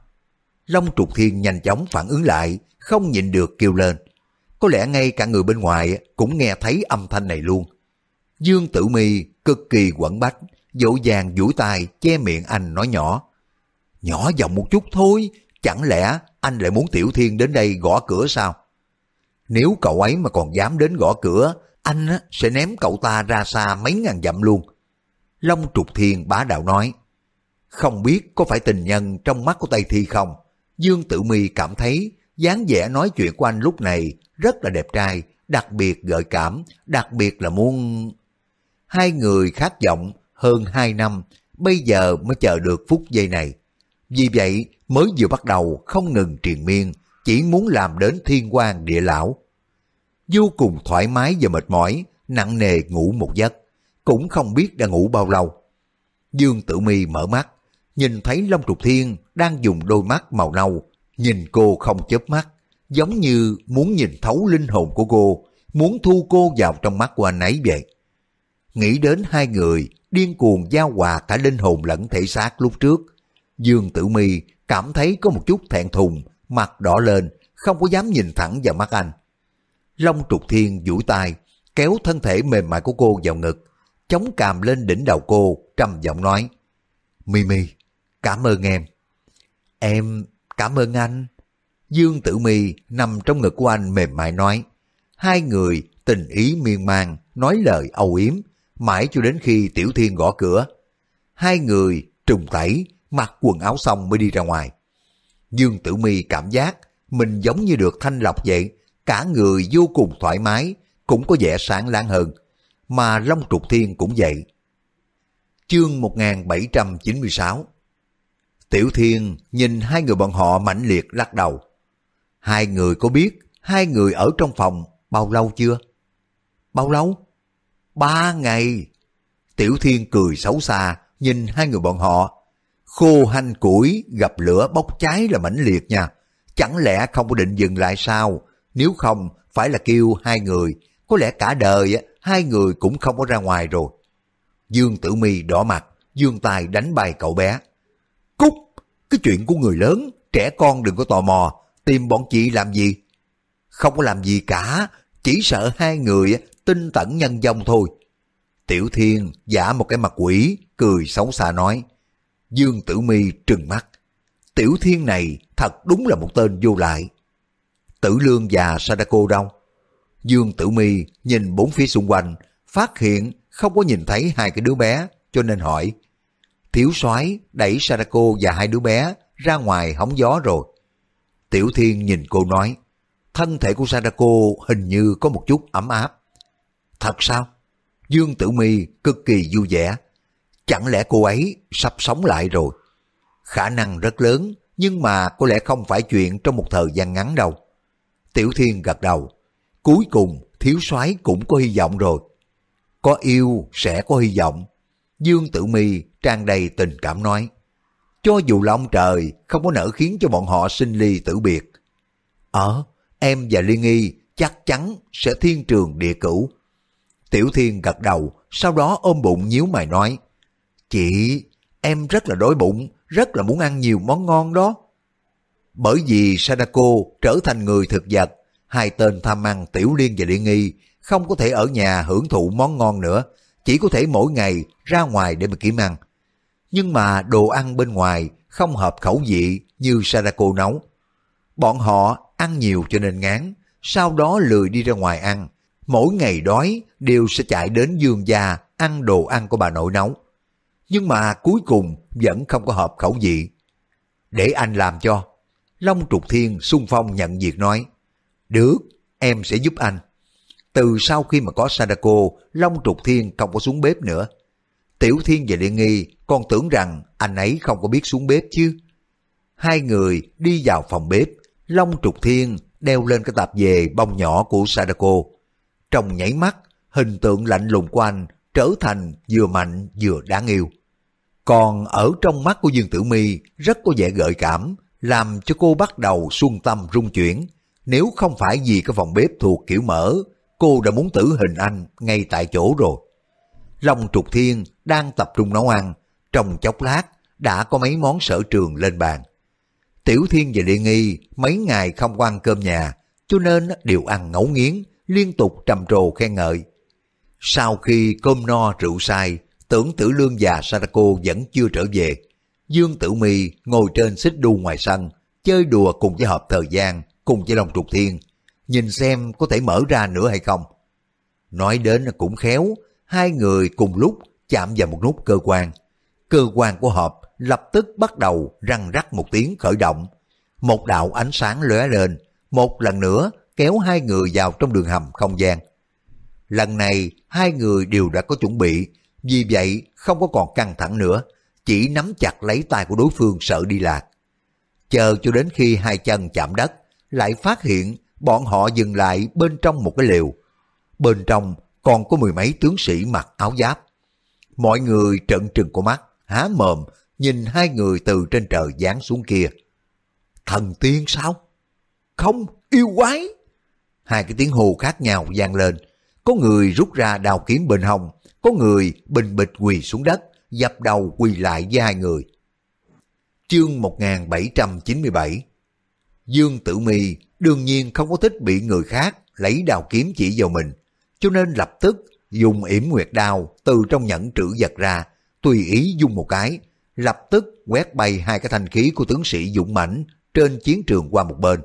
Long trục thiên nhanh chóng phản ứng lại, không nhịn được kêu lên. Có lẽ ngay cả người bên ngoài cũng nghe thấy âm thanh này luôn. Dương Tử Mi cực kỳ quẩn bách, dỗ dàng duỗi tay che miệng anh nói nhỏ. Nhỏ giọng một chút thôi, chẳng lẽ anh lại muốn Tiểu Thiên đến đây gõ cửa sao? Nếu cậu ấy mà còn dám đến gõ cửa, anh sẽ ném cậu ta ra xa mấy ngàn dặm luôn. Long Trục Thiên bá đạo nói, không biết có phải tình nhân trong mắt của Tây Thi không? Dương Tử Mi cảm thấy dáng vẻ nói chuyện của anh lúc này rất là đẹp trai, đặc biệt gợi cảm, đặc biệt là muốn... Hai người khác giọng hơn hai năm, bây giờ mới chờ được phút giây này. Vì vậy mới vừa bắt đầu không ngừng triền miên, chỉ muốn làm đến thiên quan địa lão. Vô cùng thoải mái và mệt mỏi, nặng nề ngủ một giấc, cũng không biết đã ngủ bao lâu. Dương Tử Mi mở mắt, nhìn thấy Long Trục Thiên đang dùng đôi mắt màu nâu, nhìn cô không chớp mắt, giống như muốn nhìn thấu linh hồn của cô, muốn thu cô vào trong mắt của anh ấy vậy. Nghĩ đến hai người điên cuồng giao hòa cả linh hồn lẫn thể xác lúc trước, Dương Tử Mi cảm thấy có một chút thẹn thùng, mặt đỏ lên, không có dám nhìn thẳng vào mắt anh. Long trục thiên duỗi tay, kéo thân thể mềm mại của cô vào ngực, chống càm lên đỉnh đầu cô, trầm giọng nói. Mimi, cảm ơn em. Em cảm ơn anh. Dương Tử Mi nằm trong ngực của anh mềm mại nói. Hai người tình ý miên man, nói lời âu yếm, mãi cho đến khi Tiểu Thiên gõ cửa. Hai người trùng tẩy, mặc quần áo xong mới đi ra ngoài. Dương Tử Mi cảm giác mình giống như được thanh lọc vậy, cả người vô cùng thoải mái, cũng có vẻ sáng láng hơn. Mà Long Trục Thiên cũng vậy. Chương 1796 Tiểu Thiên nhìn hai người bọn họ mãnh liệt lắc đầu. Hai người có biết hai người ở trong phòng bao lâu chưa? Bao lâu? Ba ngày. Tiểu Thiên cười xấu xa nhìn hai người bọn họ Khô hanh củi gặp lửa bốc cháy là mãnh liệt nha. Chẳng lẽ không có định dừng lại sao? Nếu không, phải là kêu hai người. Có lẽ cả đời hai người cũng không có ra ngoài rồi. Dương Tử Mi đỏ mặt, dương tài đánh bay cậu bé. Cúc, cái chuyện của người lớn, trẻ con đừng có tò mò, tìm bọn chị làm gì? Không có làm gì cả, chỉ sợ hai người tinh tẩn nhân dông thôi. Tiểu Thiên giả một cái mặt quỷ, cười xấu xa nói. Dương Tử Mi trừng mắt. Tiểu thiên này thật đúng là một tên vô lại. Tử Lương và Sadako đâu? Dương Tử Mi nhìn bốn phía xung quanh, phát hiện không có nhìn thấy hai cái đứa bé, cho nên hỏi. Thiếu soái đẩy Sadako và hai đứa bé ra ngoài hóng gió rồi. Tiểu Thiên nhìn cô nói, thân thể của Sadako hình như có một chút ấm áp. Thật sao? Dương Tử Mi cực kỳ vui vẻ, Chẳng lẽ cô ấy sắp sống lại rồi? Khả năng rất lớn, nhưng mà có lẽ không phải chuyện trong một thời gian ngắn đâu. Tiểu Thiên gật đầu. Cuối cùng, thiếu soái cũng có hy vọng rồi. Có yêu sẽ có hy vọng. Dương Tử Mi trang đầy tình cảm nói. Cho dù là ông trời không có nỡ khiến cho bọn họ sinh ly tử biệt. Ờ, em và Liên Nghi chắc chắn sẽ thiên trường địa cửu. Tiểu Thiên gật đầu, sau đó ôm bụng nhíu mày nói. Chị, em rất là đói bụng, rất là muốn ăn nhiều món ngon đó. Bởi vì Sadako trở thành người thực vật, hai tên tham ăn Tiểu Liên và Liên Nghi không có thể ở nhà hưởng thụ món ngon nữa, chỉ có thể mỗi ngày ra ngoài để mà kiếm ăn. Nhưng mà đồ ăn bên ngoài không hợp khẩu vị như Sadako nấu. Bọn họ ăn nhiều cho nên ngán, sau đó lười đi ra ngoài ăn. Mỗi ngày đói đều sẽ chạy đến dương gia ăn đồ ăn của bà nội nấu nhưng mà cuối cùng vẫn không có hợp khẩu vị. Để anh làm cho. Long Trục Thiên xung phong nhận việc nói. Được, em sẽ giúp anh. Từ sau khi mà có Sadako, Long Trục Thiên không có xuống bếp nữa. Tiểu Thiên và Liên Nghi còn tưởng rằng anh ấy không có biết xuống bếp chứ. Hai người đi vào phòng bếp, Long Trục Thiên đeo lên cái tạp về bông nhỏ của Sadako. Trong nhảy mắt, hình tượng lạnh lùng của anh trở thành vừa mạnh vừa đáng yêu. Còn ở trong mắt của Dương Tử Mi rất có vẻ gợi cảm, làm cho cô bắt đầu xuân tâm rung chuyển. Nếu không phải vì cái phòng bếp thuộc kiểu mở, cô đã muốn tử hình anh ngay tại chỗ rồi. Long Trục Thiên đang tập trung nấu ăn, trong chốc lát đã có mấy món sở trường lên bàn. Tiểu Thiên và Liên Nghi mấy ngày không ăn cơm nhà, cho nên đều ăn ngấu nghiến, liên tục trầm trồ khen ngợi. Sau khi cơm no rượu say, tưởng tử lương và Sadako vẫn chưa trở về. Dương Tử Mi ngồi trên xích đu ngoài sân, chơi đùa cùng với hợp thời gian, cùng với Long Trục Thiên, nhìn xem có thể mở ra nữa hay không. Nói đến cũng khéo, hai người cùng lúc chạm vào một nút cơ quan. Cơ quan của hộp lập tức bắt đầu răng rắc một tiếng khởi động. Một đạo ánh sáng lóe lên, một lần nữa kéo hai người vào trong đường hầm không gian. Lần này hai người đều đã có chuẩn bị, vì vậy không có còn căng thẳng nữa, chỉ nắm chặt lấy tay của đối phương sợ đi lạc. Chờ cho đến khi hai chân chạm đất, lại phát hiện bọn họ dừng lại bên trong một cái lều. Bên trong còn có mười mấy tướng sĩ mặc áo giáp. Mọi người trợn trừng của mắt, há mồm, nhìn hai người từ trên trời giáng xuống kia. Thần tiên sao? Không, yêu quái! Hai cái tiếng hô khác nhau vang lên. Có người rút ra đào kiếm bên hông, có người bình bịch quỳ xuống đất, dập đầu quỳ lại với hai người. Chương 1797 Dương Tử Mi đương nhiên không có thích bị người khác lấy đào kiếm chỉ vào mình, cho nên lập tức dùng yểm nguyệt đao từ trong nhẫn trữ vật ra, tùy ý dùng một cái, lập tức quét bay hai cái thanh khí của tướng sĩ dũng mãnh trên chiến trường qua một bên.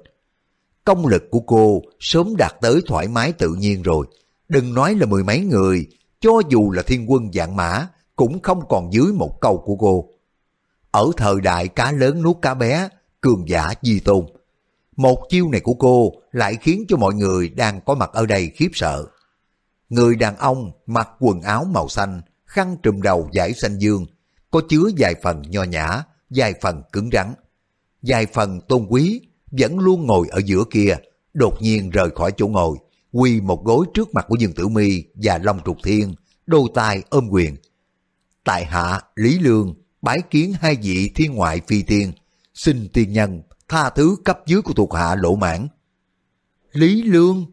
Công lực của cô sớm đạt tới thoải mái tự nhiên rồi, đừng nói là mười mấy người, cho dù là thiên quân dạng mã cũng không còn dưới một câu của cô. Ở thời đại cá lớn nuốt cá bé, cường giả di tôn, một chiêu này của cô lại khiến cho mọi người đang có mặt ở đây khiếp sợ. Người đàn ông mặc quần áo màu xanh, khăn trùm đầu giải xanh dương, có chứa vài phần nho nhã, vài phần cứng rắn. Vài phần tôn quý, vẫn luôn ngồi ở giữa kia, đột nhiên rời khỏi chỗ ngồi, quỳ một gối trước mặt của Dương Tử Mi và Long Trục Thiên, đôi tay ôm quyền. Tại hạ Lý Lương bái kiến hai vị thiên ngoại phi tiên, xin tiên nhân tha thứ cấp dưới của thuộc hạ lỗ mãn. Lý Lương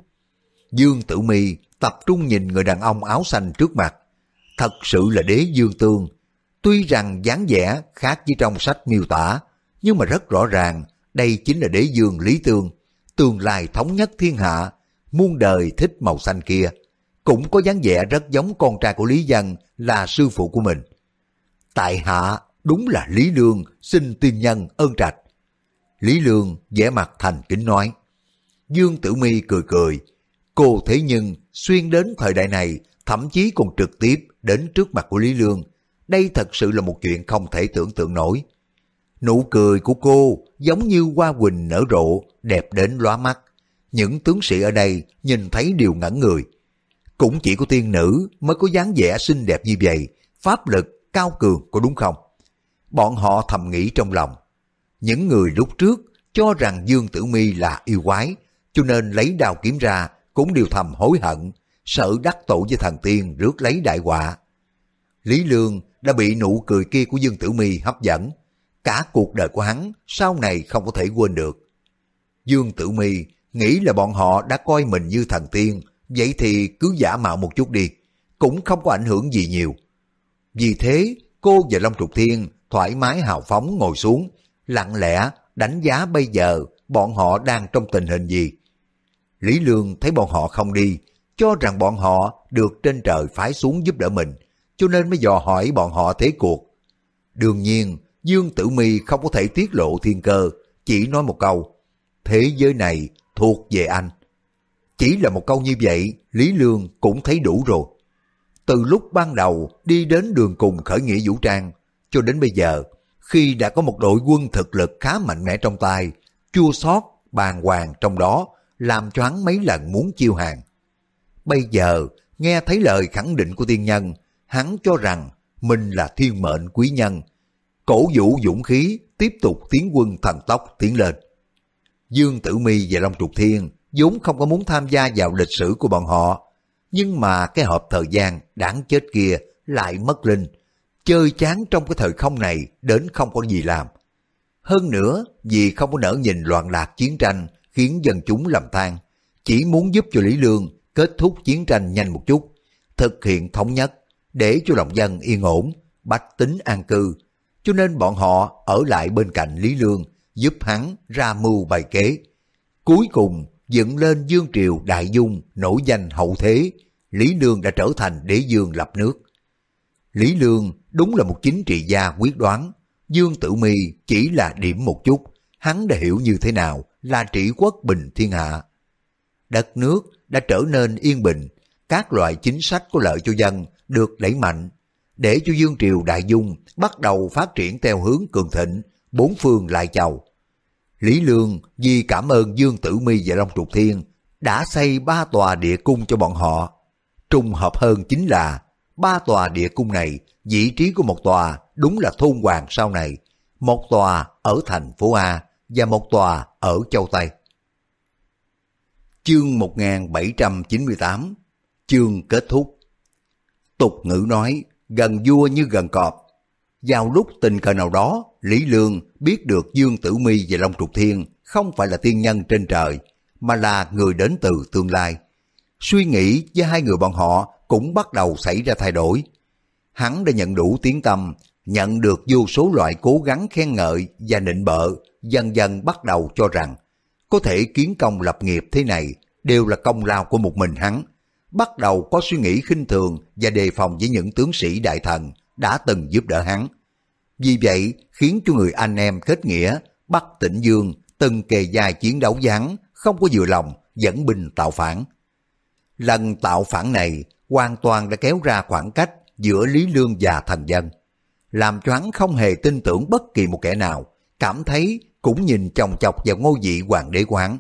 Dương Tử Mi tập trung nhìn người đàn ông áo xanh trước mặt. Thật sự là đế dương tương. Tuy rằng dáng vẻ khác với trong sách miêu tả, nhưng mà rất rõ ràng đây chính là đế dương Lý Tương, tương lai thống nhất thiên hạ, muôn đời thích màu xanh kia. Cũng có dáng vẻ rất giống con trai của Lý Dân là sư phụ của mình. Tại hạ đúng là Lý Lương xin tiên nhân ơn trạch. Lý Lương vẻ mặt thành kính nói. Dương Tử Mi cười cười. Cô thế nhưng xuyên đến thời đại này thậm chí còn trực tiếp đến trước mặt của Lý Lương. Đây thật sự là một chuyện không thể tưởng tượng nổi. Nụ cười của cô giống như hoa quỳnh nở rộ, đẹp đến lóa mắt. Những tướng sĩ ở đây nhìn thấy đều ngẩn người. Cũng chỉ có tiên nữ mới có dáng vẻ xinh đẹp như vậy, pháp lực cao cường có đúng không? Bọn họ thầm nghĩ trong lòng. Những người lúc trước cho rằng Dương Tử Mi là yêu quái, cho nên lấy đao kiếm ra cũng đều thầm hối hận, sợ đắc tội với thần tiên rước lấy đại họa. Lý Lương đã bị nụ cười kia của Dương Tử Mi hấp dẫn, cả cuộc đời của hắn sau này không có thể quên được. Dương Tử Mi nghĩ là bọn họ đã coi mình như thần tiên, vậy thì cứ giả mạo một chút đi, cũng không có ảnh hưởng gì nhiều. Vì thế, cô và Long Trục Thiên thoải mái hào phóng ngồi xuống, lặng lẽ đánh giá bây giờ bọn họ đang trong tình hình gì. Lý Lương thấy bọn họ không đi, cho rằng bọn họ được trên trời phái xuống giúp đỡ mình, cho nên mới dò hỏi bọn họ thế cuộc. Đương nhiên, Dương Tử Mi không có thể tiết lộ thiên cơ, chỉ nói một câu, thế giới này thuộc về anh. Chỉ là một câu như vậy, Lý Lương cũng thấy đủ rồi. Từ lúc ban đầu đi đến đường cùng khởi nghĩa vũ trang, cho đến bây giờ, khi đã có một đội quân thực lực khá mạnh mẽ trong tay, chua xót bàn hoàng trong đó, làm cho hắn mấy lần muốn chiêu hàng. Bây giờ, nghe thấy lời khẳng định của tiên nhân, hắn cho rằng mình là thiên mệnh quý nhân, cổ vũ dũng khí tiếp tục tiến quân thần tốc tiến lên. Dương Tử Mi và Long Trục Thiên vốn không có muốn tham gia vào lịch sử của bọn họ, nhưng mà cái hộp thời gian đáng chết kia lại mất linh, chơi chán trong cái thời không này đến không có gì làm. Hơn nữa, vì không có nỡ nhìn loạn lạc chiến tranh khiến dân chúng lầm than, chỉ muốn giúp cho Lý Lương kết thúc chiến tranh nhanh một chút, thực hiện thống nhất, để cho lòng dân yên ổn, bách tính an cư, cho nên bọn họ ở lại bên cạnh Lý Lương, giúp hắn ra mưu bài kế. Cuối cùng dựng lên Dương Triều Đại Dung nổi danh hậu thế, Lý Lương đã trở thành đế dương lập nước. Lý Lương đúng là một chính trị gia quyết đoán, Dương Tử Mi chỉ là điểm một chút, hắn đã hiểu như thế nào là trị quốc bình thiên hạ. Đất nước đã trở nên yên bình, các loại chính sách có lợi cho dân được đẩy mạnh, để cho Dương Triều Đại Dung bắt đầu phát triển theo hướng cường thịnh, bốn phương lại chầu. Lý Lương vì cảm ơn Dương Tử Mi và Long Trục Thiên đã xây ba tòa địa cung cho bọn họ. Trùng hợp hơn chính là ba tòa địa cung này, vị trí của một tòa đúng là thôn hoàng sau này, một tòa ở thành phố A và một tòa ở châu Tây. Chương 1798 Chương kết thúc Tục ngữ nói, gần vua như gần cọp. Vào lúc tình cờ nào đó, Lý Lương biết được Dương Tử Mi và Long Trục Thiên không phải là tiên nhân trên trời, mà là người đến từ tương lai. Suy nghĩ với hai người bọn họ cũng bắt đầu xảy ra thay đổi. Hắn đã nhận đủ tiếng tâm, nhận được vô số loại cố gắng khen ngợi và nịnh bợ, dần dần bắt đầu cho rằng có thể kiến công lập nghiệp thế này đều là công lao của một mình hắn. Bắt đầu có suy nghĩ khinh thường và đề phòng với những tướng sĩ đại thần đã từng giúp đỡ hắn. Vì vậy khiến cho người anh em kết nghĩa Bắc Tịnh Dương từng kề dài chiến đấu gián, không có vừa lòng dẫn binh tạo phản. Lần tạo phản này hoàn toàn đã kéo ra khoảng cách giữa Lý Lương và thần dân, làm cho hắn không hề tin tưởng bất kỳ một kẻ nào, cảm thấy cũng nhìn chồng chọc vào ngôi vị hoàng đế quán.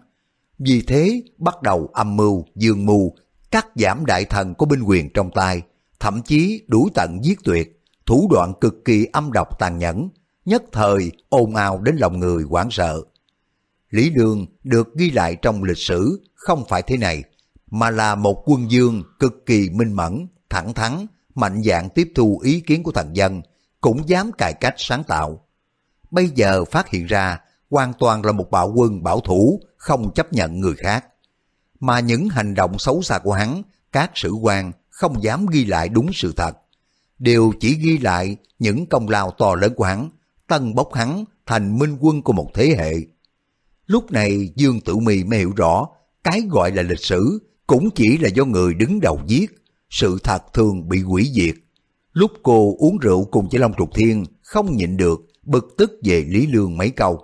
Vì thế bắt đầu âm mưu, dương mưu, cắt giảm đại thần có binh quyền trong tay, thậm chí đuổi tận giết tuyệt, thủ đoạn cực kỳ âm độc tàn nhẫn, nhất thời ồn ào đến lòng người hoảng sợ. Lý Đường được ghi lại trong lịch sử không phải thế này, mà là một quân dương cực kỳ minh mẫn, thẳng thắn, mạnh dạn tiếp thu ý kiến của thần dân, cũng dám cải cách sáng tạo. Bây giờ phát hiện ra hoàn toàn là một bạo quân bảo thủ, không chấp nhận người khác. Mà những hành động xấu xa của hắn, các sử quan không dám ghi lại đúng sự thật. Đều chỉ ghi lại những công lao to lớn của hắn, tân bốc hắn thành minh quân của một thế hệ. Lúc này Dương Tử Mì mới hiểu rõ, cái gọi là lịch sử cũng chỉ là do người đứng đầu viết, sự thật thường bị hủy diệt. Lúc cô uống rượu cùng với Long Trục Thiên không nhịn được, bực tức về Lý Lương mấy câu.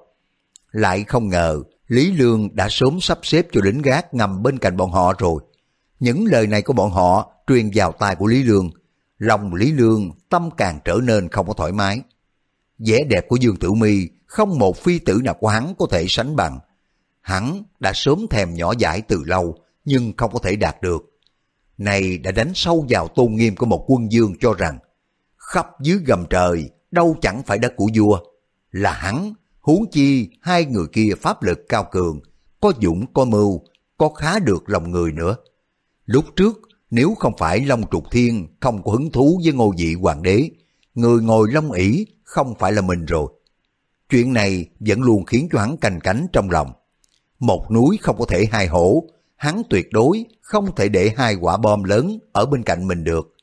Lại không ngờ Lý Lương đã sớm sắp xếp cho lính gác ngầm bên cạnh bọn họ rồi. Những lời này của bọn họ truyền vào tai của Lý Lương. Lòng Lý Lương tâm càng trở nên không có thoải mái. vẻ đẹp của Dương Tử Mi không một phi tử nào của hắn có thể sánh bằng. Hắn đã sớm thèm nhỏ dãi từ lâu, nhưng không có thể đạt được. Này đã đánh sâu vào tôn nghiêm của một quân dương cho rằng khắp dưới gầm trời đâu chẳng phải đất của vua. Là hắn, huống chi hai người kia pháp lực cao cường, có dũng có mưu, có khá được lòng người nữa. Lúc trước, nếu không phải Long Trục Thiên không có hứng thú với ngôi vị hoàng đế, người ngồi Long ỷ không phải là mình rồi. Chuyện này vẫn luôn khiến cho hắn canh cánh trong lòng. Một núi không có thể hai hổ, hắn tuyệt đối không thể để hai quả bom lớn ở bên cạnh mình được.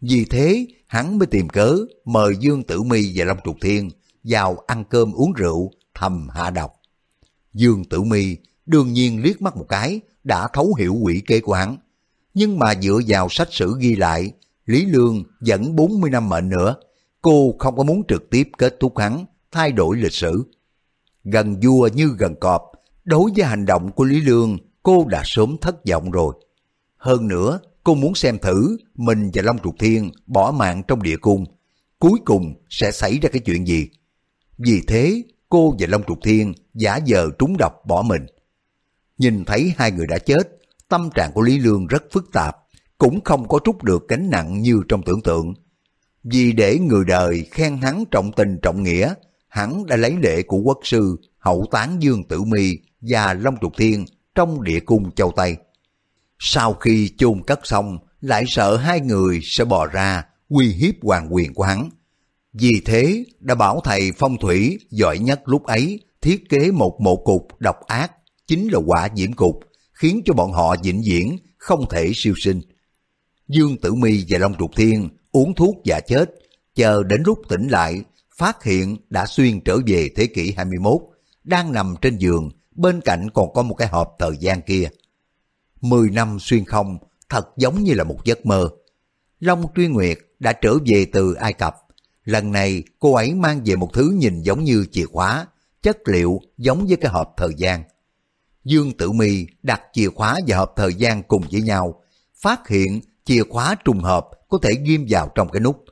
Vì thế, hắn mới tìm cớ mời Dương Tử Mi và Long Trục Thiên vào ăn cơm uống rượu, thầm hạ độc. Dương Tử Mi đương nhiên liếc mắt một cái, đã thấu hiểu quỷ kế của hắn. Nhưng mà dựa vào sách sử ghi lại, Lý Lương dẫn 40 năm mệnh nữa, cô không có muốn trực tiếp kết thúc hắn, thay đổi lịch sử. Gần vua như gần cọp, đối với hành động của Lý Lương cô đã sớm thất vọng rồi. Hơn nữa, cô muốn xem thử mình và Long Trục Thiên bỏ mạng trong địa cung. Cuối cùng sẽ xảy ra cái chuyện gì? Vì thế, cô và Long Trục Thiên giả giờ trúng độc bỏ mình. Nhìn thấy hai người đã chết, tâm trạng của Lý Lương rất phức tạp, cũng không có trút được cánh nặng như trong tưởng tượng. Vì để người đời khen hắn trọng tình trọng nghĩa, hắn đã lấy lệ của quốc sư, hậu tán Dương Tử Mi và Long Trục Thiên trong địa cung châu Tây. Sau khi chôn cất xong, lại sợ hai người sẽ bò ra uy hiếp hoàng quyền của hắn. Vì thế, đã bảo thầy phong thủy giỏi nhất lúc ấy thiết kế một mộ cục độc ác, chính là quả diễm cục, khiến cho bọn họ vĩnh viễn không thể siêu sinh. Dương Tử Mi và Long Trục Thiên uống thuốc và chết, chờ đến lúc tỉnh lại, phát hiện đã xuyên trở về thế kỷ 21, đang nằm trên giường, bên cạnh còn có một cái hộp thời gian kia. Mười năm xuyên không, thật giống như là một giấc mơ. Long Truy Nguyệt đã trở về từ Ai Cập. Lần này cô ấy mang về một thứ nhìn giống như chìa khóa, chất liệu giống với cái hộp thời gian. Dương Tử Mi đặt chìa khóa và hộp thời gian cùng với nhau, phát hiện chìa khóa trùng hợp có thể ghim vào trong cái nút.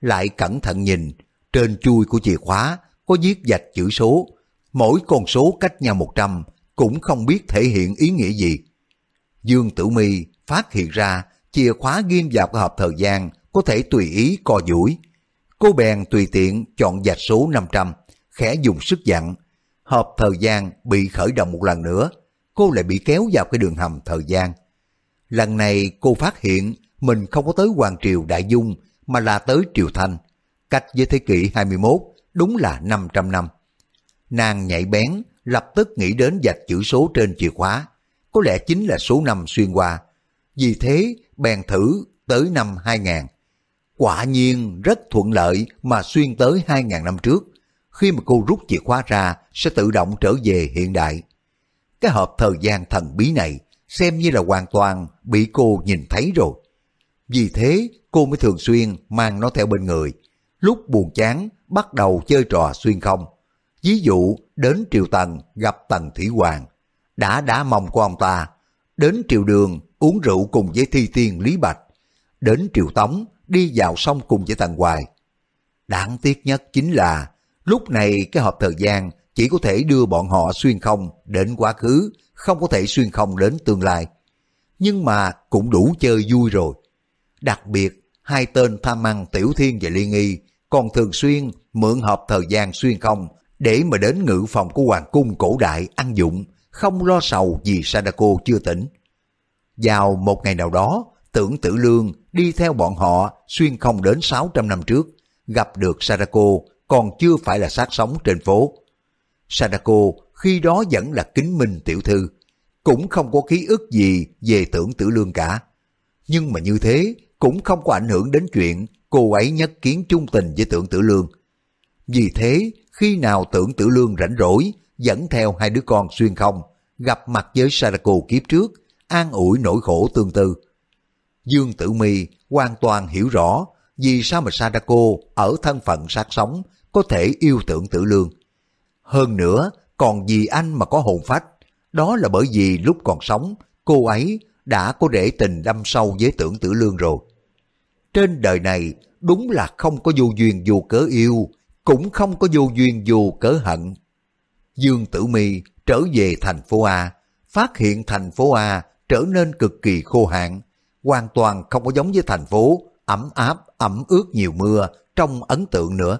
Lại cẩn thận nhìn, trên chui của chìa khóa có viết dạch chữ số, mỗi con số cách nhau 100 cũng không biết thể hiện ý nghĩa gì. Dương Tử Mi phát hiện ra chìa khóa ghim vào cái hộp thời gian có thể tùy ý co duỗi. Cô bèn tùy tiện chọn dạch số 500, khẽ dùng sức dặn. Hộp thời gian bị khởi động một lần nữa, cô lại bị kéo vào cái đường hầm thời gian. Lần này cô phát hiện mình không có tới Hoàng Triều Đại Dung mà là tới Triều Thanh. Cách với thế kỷ 21 đúng là 500 năm. Nàng nhạy bén, lập tức nghĩ đến dạch chữ số trên chìa khóa. Có lẽ chính là số năm xuyên qua. Vì thế, bèn thử tới năm 2000. Quả nhiên rất thuận lợi mà xuyên tới 2000 năm trước. Khi mà cô rút chìa khóa ra, sẽ tự động trở về hiện đại. Cái hộp thời gian thần bí này xem như là hoàn toàn bị cô nhìn thấy rồi. Vì thế, cô mới thường xuyên mang nó theo bên người. Lúc buồn chán, bắt đầu chơi trò xuyên không. Ví dụ, đến triều tần gặp tần thủy hoàng. Đã đã mong của ông ta. Đến triều đường uống rượu cùng với thi tiên Lý Bạch. Đến triều tống đi vào sông cùng với tần hoài. Đáng tiếc nhất chính là lúc này cái hộp thời gian chỉ có thể đưa bọn họ xuyên không đến quá khứ, không có thể xuyên không đến tương lai. Nhưng mà cũng đủ chơi vui rồi. Đặc biệt, hai tên tham ăn Tiểu Thiên và Liên Nghi còn thường xuyên mượn hộp thời gian xuyên không để mà đến ngự phòng của Hoàng cung cổ đại ăn dụng, không lo sầu vì Sadako chưa tỉnh. Vào một ngày nào đó, tưởng tử lương đi theo bọn họ xuyên không đến 600 năm trước, gặp được Sadako còn chưa phải là sát sống trên phố. Sadako khi đó vẫn là kính minh tiểu thư, cũng không có ký ức gì về tưởng tử lương cả. Nhưng mà như thế cũng không có ảnh hưởng đến chuyện cô ấy nhất kiến chung tình với tưởng tử lương. Vì thế, khi nào tưởng tử lương rảnh rỗi, dẫn theo hai đứa con xuyên không, gặp mặt với Sadako kiếp trước, an ủi nỗi khổ tương tư. Dương Tử Mi hoàn toàn hiểu rõ vì sao mà Sadako ở thân phận sát sống có thể yêu tưởng tử lương. Hơn nữa, còn vì anh mà có hồn phách, đó là bởi vì lúc còn sống, cô ấy đã có để tình đâm sâu với tưởng tử lương rồi. Trên đời này, đúng là không có vô duyên vô cớ yêu, cũng không có vô duyên vô cớ hận. Dương Tử Mi trở về thành phố A, phát hiện thành phố A trở nên cực kỳ khô hạn, hoàn toàn không có giống với thành phố ẩm áp, ẩm ướt nhiều mưa trong ấn tượng nữa.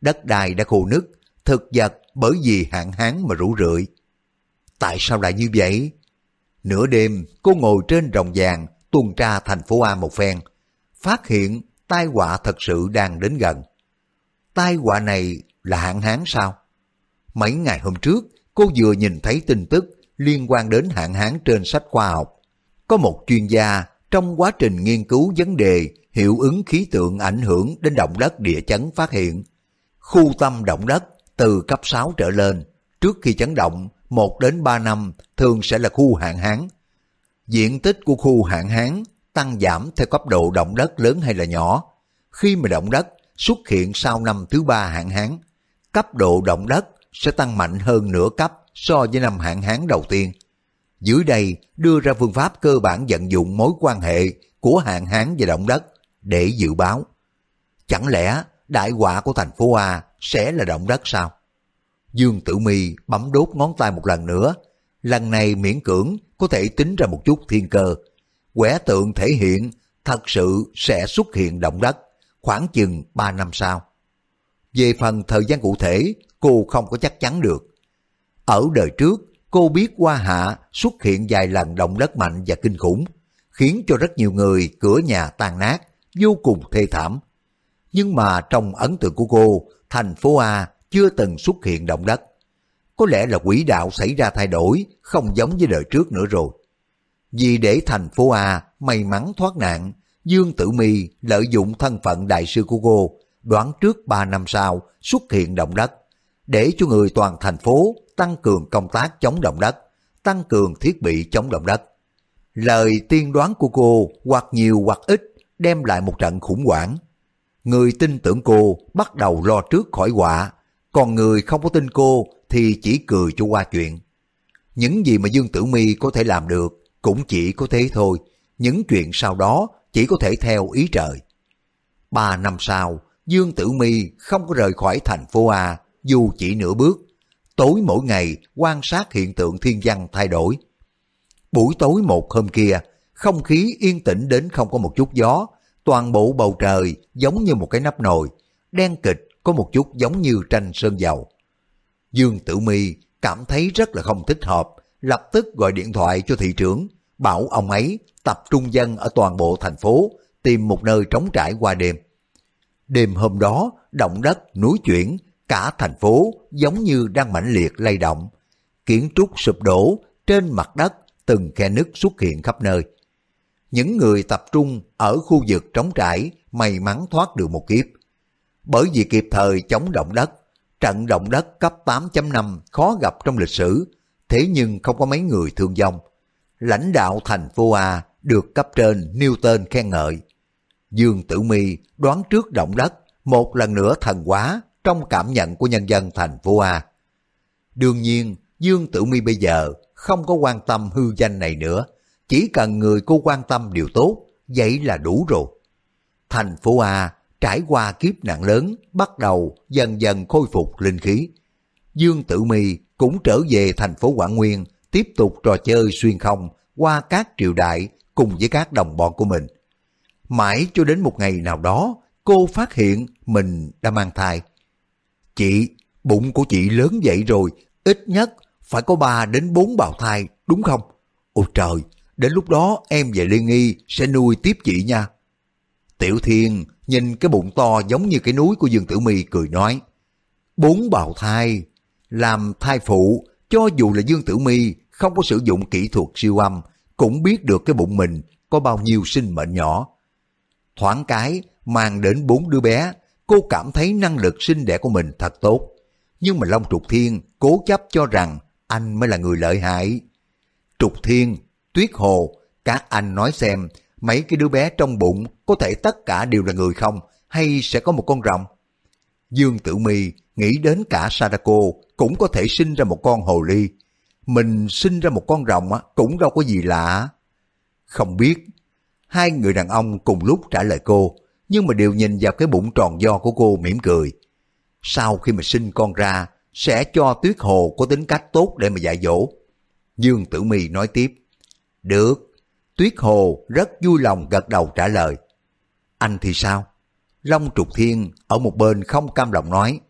Đất đai đã khô nứt, thực vật bởi vì hạn hán mà rủ rượi. Tại sao lại như vậy? Nửa đêm, cô ngồi trên rồng vàng tuần tra thành phố A một phen, phát hiện tai họa thật sự đang đến gần. Tai họa này là hạn hán sao? Mấy ngày hôm trước, cô vừa nhìn thấy tin tức liên quan đến hạn hán trên sách khoa học. Có một chuyên gia trong quá trình nghiên cứu vấn đề hiệu ứng khí tượng ảnh hưởng đến động đất địa chấn phát hiện, khu tâm động đất từ cấp 6 trở lên, trước khi chấn động 1 đến 3 năm thường sẽ là khu hạn hán. Diện tích của khu hạn hán tăng giảm theo cấp độ động đất lớn hay là nhỏ. Khi mà động đất xuất hiện sau năm thứ ba hạn hán, cấp độ động đất sẽ tăng mạnh hơn nửa cấp so với năm hạn hán đầu tiên. Dưới đây đưa ra phương pháp cơ bản vận dụng mối quan hệ của hạn hán và động đất để dự báo. Chẳng lẽ đại họa của thành phố A sẽ là động đất sao? Dương Tử Mi bấm đốt ngón tay một lần nữa, lần này miễn cưỡng có thể tính ra một chút thiên cơ. Quẻ tượng thể hiện thật sự sẽ xuất hiện động đất khoảng chừng 3 năm sau. Về phần thời gian cụ thể, cô không có chắc chắn được. Ở đời trước, cô biết qua Hạ xuất hiện vài lần động đất mạnh và kinh khủng, khiến cho rất nhiều người cửa nhà tan nát, vô cùng thê thảm. Nhưng mà trong ấn tượng của cô, thành phố A chưa từng xuất hiện động đất. Có lẽ là quỹ đạo xảy ra thay đổi, không giống với đời trước nữa rồi. Vì để thành phố A may mắn thoát nạn, Dương Tử Mi lợi dụng thân phận đại sư của cô, đoán trước 3 năm sau xuất hiện động đất, để cho người toàn thành phố tăng cường công tác chống động đất, tăng cường thiết bị chống động đất. Lời tiên đoán của cô hoặc nhiều hoặc ít đem lại một trận khủng hoảng. Người tin tưởng cô bắt đầu lo trước khỏi họa, còn người không có tin cô thì chỉ cười cho qua chuyện. Những gì mà Dương Tử Mi có thể làm được cũng chỉ có thế thôi, những chuyện sau đó chỉ có thể theo ý trời. Ba năm sau, Dương Tử Mi không có rời khỏi thành phố A dù chỉ nửa bước. Tối mỗi ngày quan sát hiện tượng thiên văn thay đổi. Buổi tối một hôm kia, không khí yên tĩnh đến không có một chút gió, toàn bộ bầu trời giống như một cái nắp nồi, đen kịch có một chút giống như tranh sơn dầu. Dương Tử Mi cảm thấy rất là không thích hợp, lập tức gọi điện thoại cho thị trưởng, bảo ông ấy tập trung dân ở toàn bộ thành phố, tìm một nơi trống trải qua đêm. Đêm hôm đó, động đất, núi chuyển, cả thành phố giống như đang mãnh liệt lay động. Kiến trúc sụp đổ, trên mặt đất từng khe nứt xuất hiện khắp nơi. Những người tập trung ở khu vực trống trải may mắn thoát được một kiếp. Bởi vì kịp thời chống động đất, trận động đất cấp 8.5 khó gặp trong lịch sử, thế nhưng không có mấy người thương vong. Lãnh đạo thành phố A được cấp trên Newton khen ngợi. Dương Tử Mi đoán trước động đất, một lần nữa thần quá trong cảm nhận của nhân dân thành phố A. Đương nhiên, Dương Tử Mi bây giờ không có quan tâm hư danh này nữa, chỉ cần người cô quan tâm điều tốt, vậy là đủ rồi. Thành phố A trải qua kiếp nạn lớn, bắt đầu dần dần khôi phục linh khí. Dương Tử Mi cũng trở về thành phố Quảng Nguyên, tiếp tục trò chơi xuyên không qua các triều đại cùng với các đồng bọn của mình. Mãi cho đến một ngày nào đó, cô phát hiện mình đã mang thai. Chị, bụng của chị lớn vậy rồi, ít nhất phải có 3 đến 4 bào thai, đúng không? Ôi trời, đến lúc đó em về Liên Nghi sẽ nuôi tiếp chị nha. Tiểu Thiên nhìn cái bụng to giống như cái núi của Dương Tử Mi cười nói. Bốn bào thai, làm thai phụ, cho dù là Dương Tử Mi không có sử dụng kỹ thuật siêu âm, cũng biết được cái bụng mình có bao nhiêu sinh mệnh nhỏ. Thoáng cái, mang đến bốn đứa bé, cô cảm thấy năng lực sinh đẻ của mình thật tốt. Nhưng mà Long Trục Thiên cố chấp cho rằng anh mới là người lợi hại. Trục Thiên, Tuyết Hồ, các anh nói xem, mấy cái đứa bé trong bụng có thể tất cả đều là người không, hay sẽ có một con rồng? Dương Tử Mi nghĩ đến cả Sadako cũng có thể sinh ra một con hồ ly. Mình sinh ra một con rồng cũng đâu có gì lạ. Không biết. Hai người đàn ông cùng lúc trả lời cô, nhưng mà đều nhìn vào cái bụng tròn do của cô mỉm cười. Sau khi mà sinh con ra, sẽ cho Tuyết Hồ có tính cách tốt để mà dạy dỗ. Dương Tử Mi nói tiếp. Được. Tuyết Hồ rất vui lòng gật đầu trả lời. Anh thì sao? Long Trục Thiên ở một bên không cam lòng nói.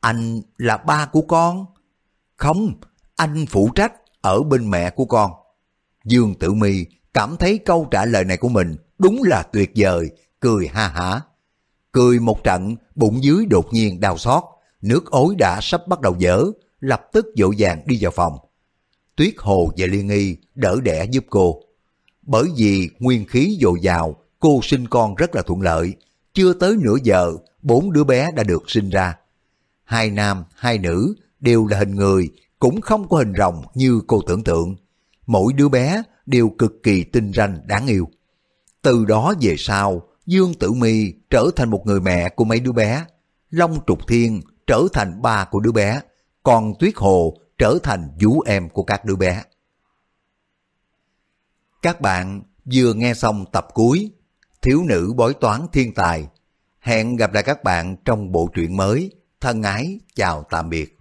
Anh là ba của con. Không, anh phụ trách ở bên mẹ của con. Dương Tử Mi cảm thấy câu trả lời này của mình đúng là tuyệt vời, cười ha hả. Cười một trận, bụng dưới đột nhiên đau xót, nước ối đã sắp bắt đầu dở, lập tức dội vàng đi vào phòng. Tuyết Hồ và Liên Nghi đỡ đẻ giúp cô. Bởi vì nguyên khí dồi dào, cô sinh con rất là thuận lợi. Chưa tới nửa giờ, bốn đứa bé đã được sinh ra. Hai nam, hai nữ đều là hình người, cũng không có hình rồng như cô tưởng tượng. Mỗi đứa bé đều cực kỳ tinh ranh đáng yêu. Từ đó về sau, Dương Tử Mi trở thành một người mẹ của mấy đứa bé. Long Trục Thiên trở thành ba của đứa bé. Còn Tuyết Hồ trở thành vú em của các đứa bé. Các bạn vừa nghe xong tập cuối Thiếu nữ bói toán thiên tài. Hẹn gặp lại các bạn trong bộ truyện mới. Thân ái, chào tạm biệt.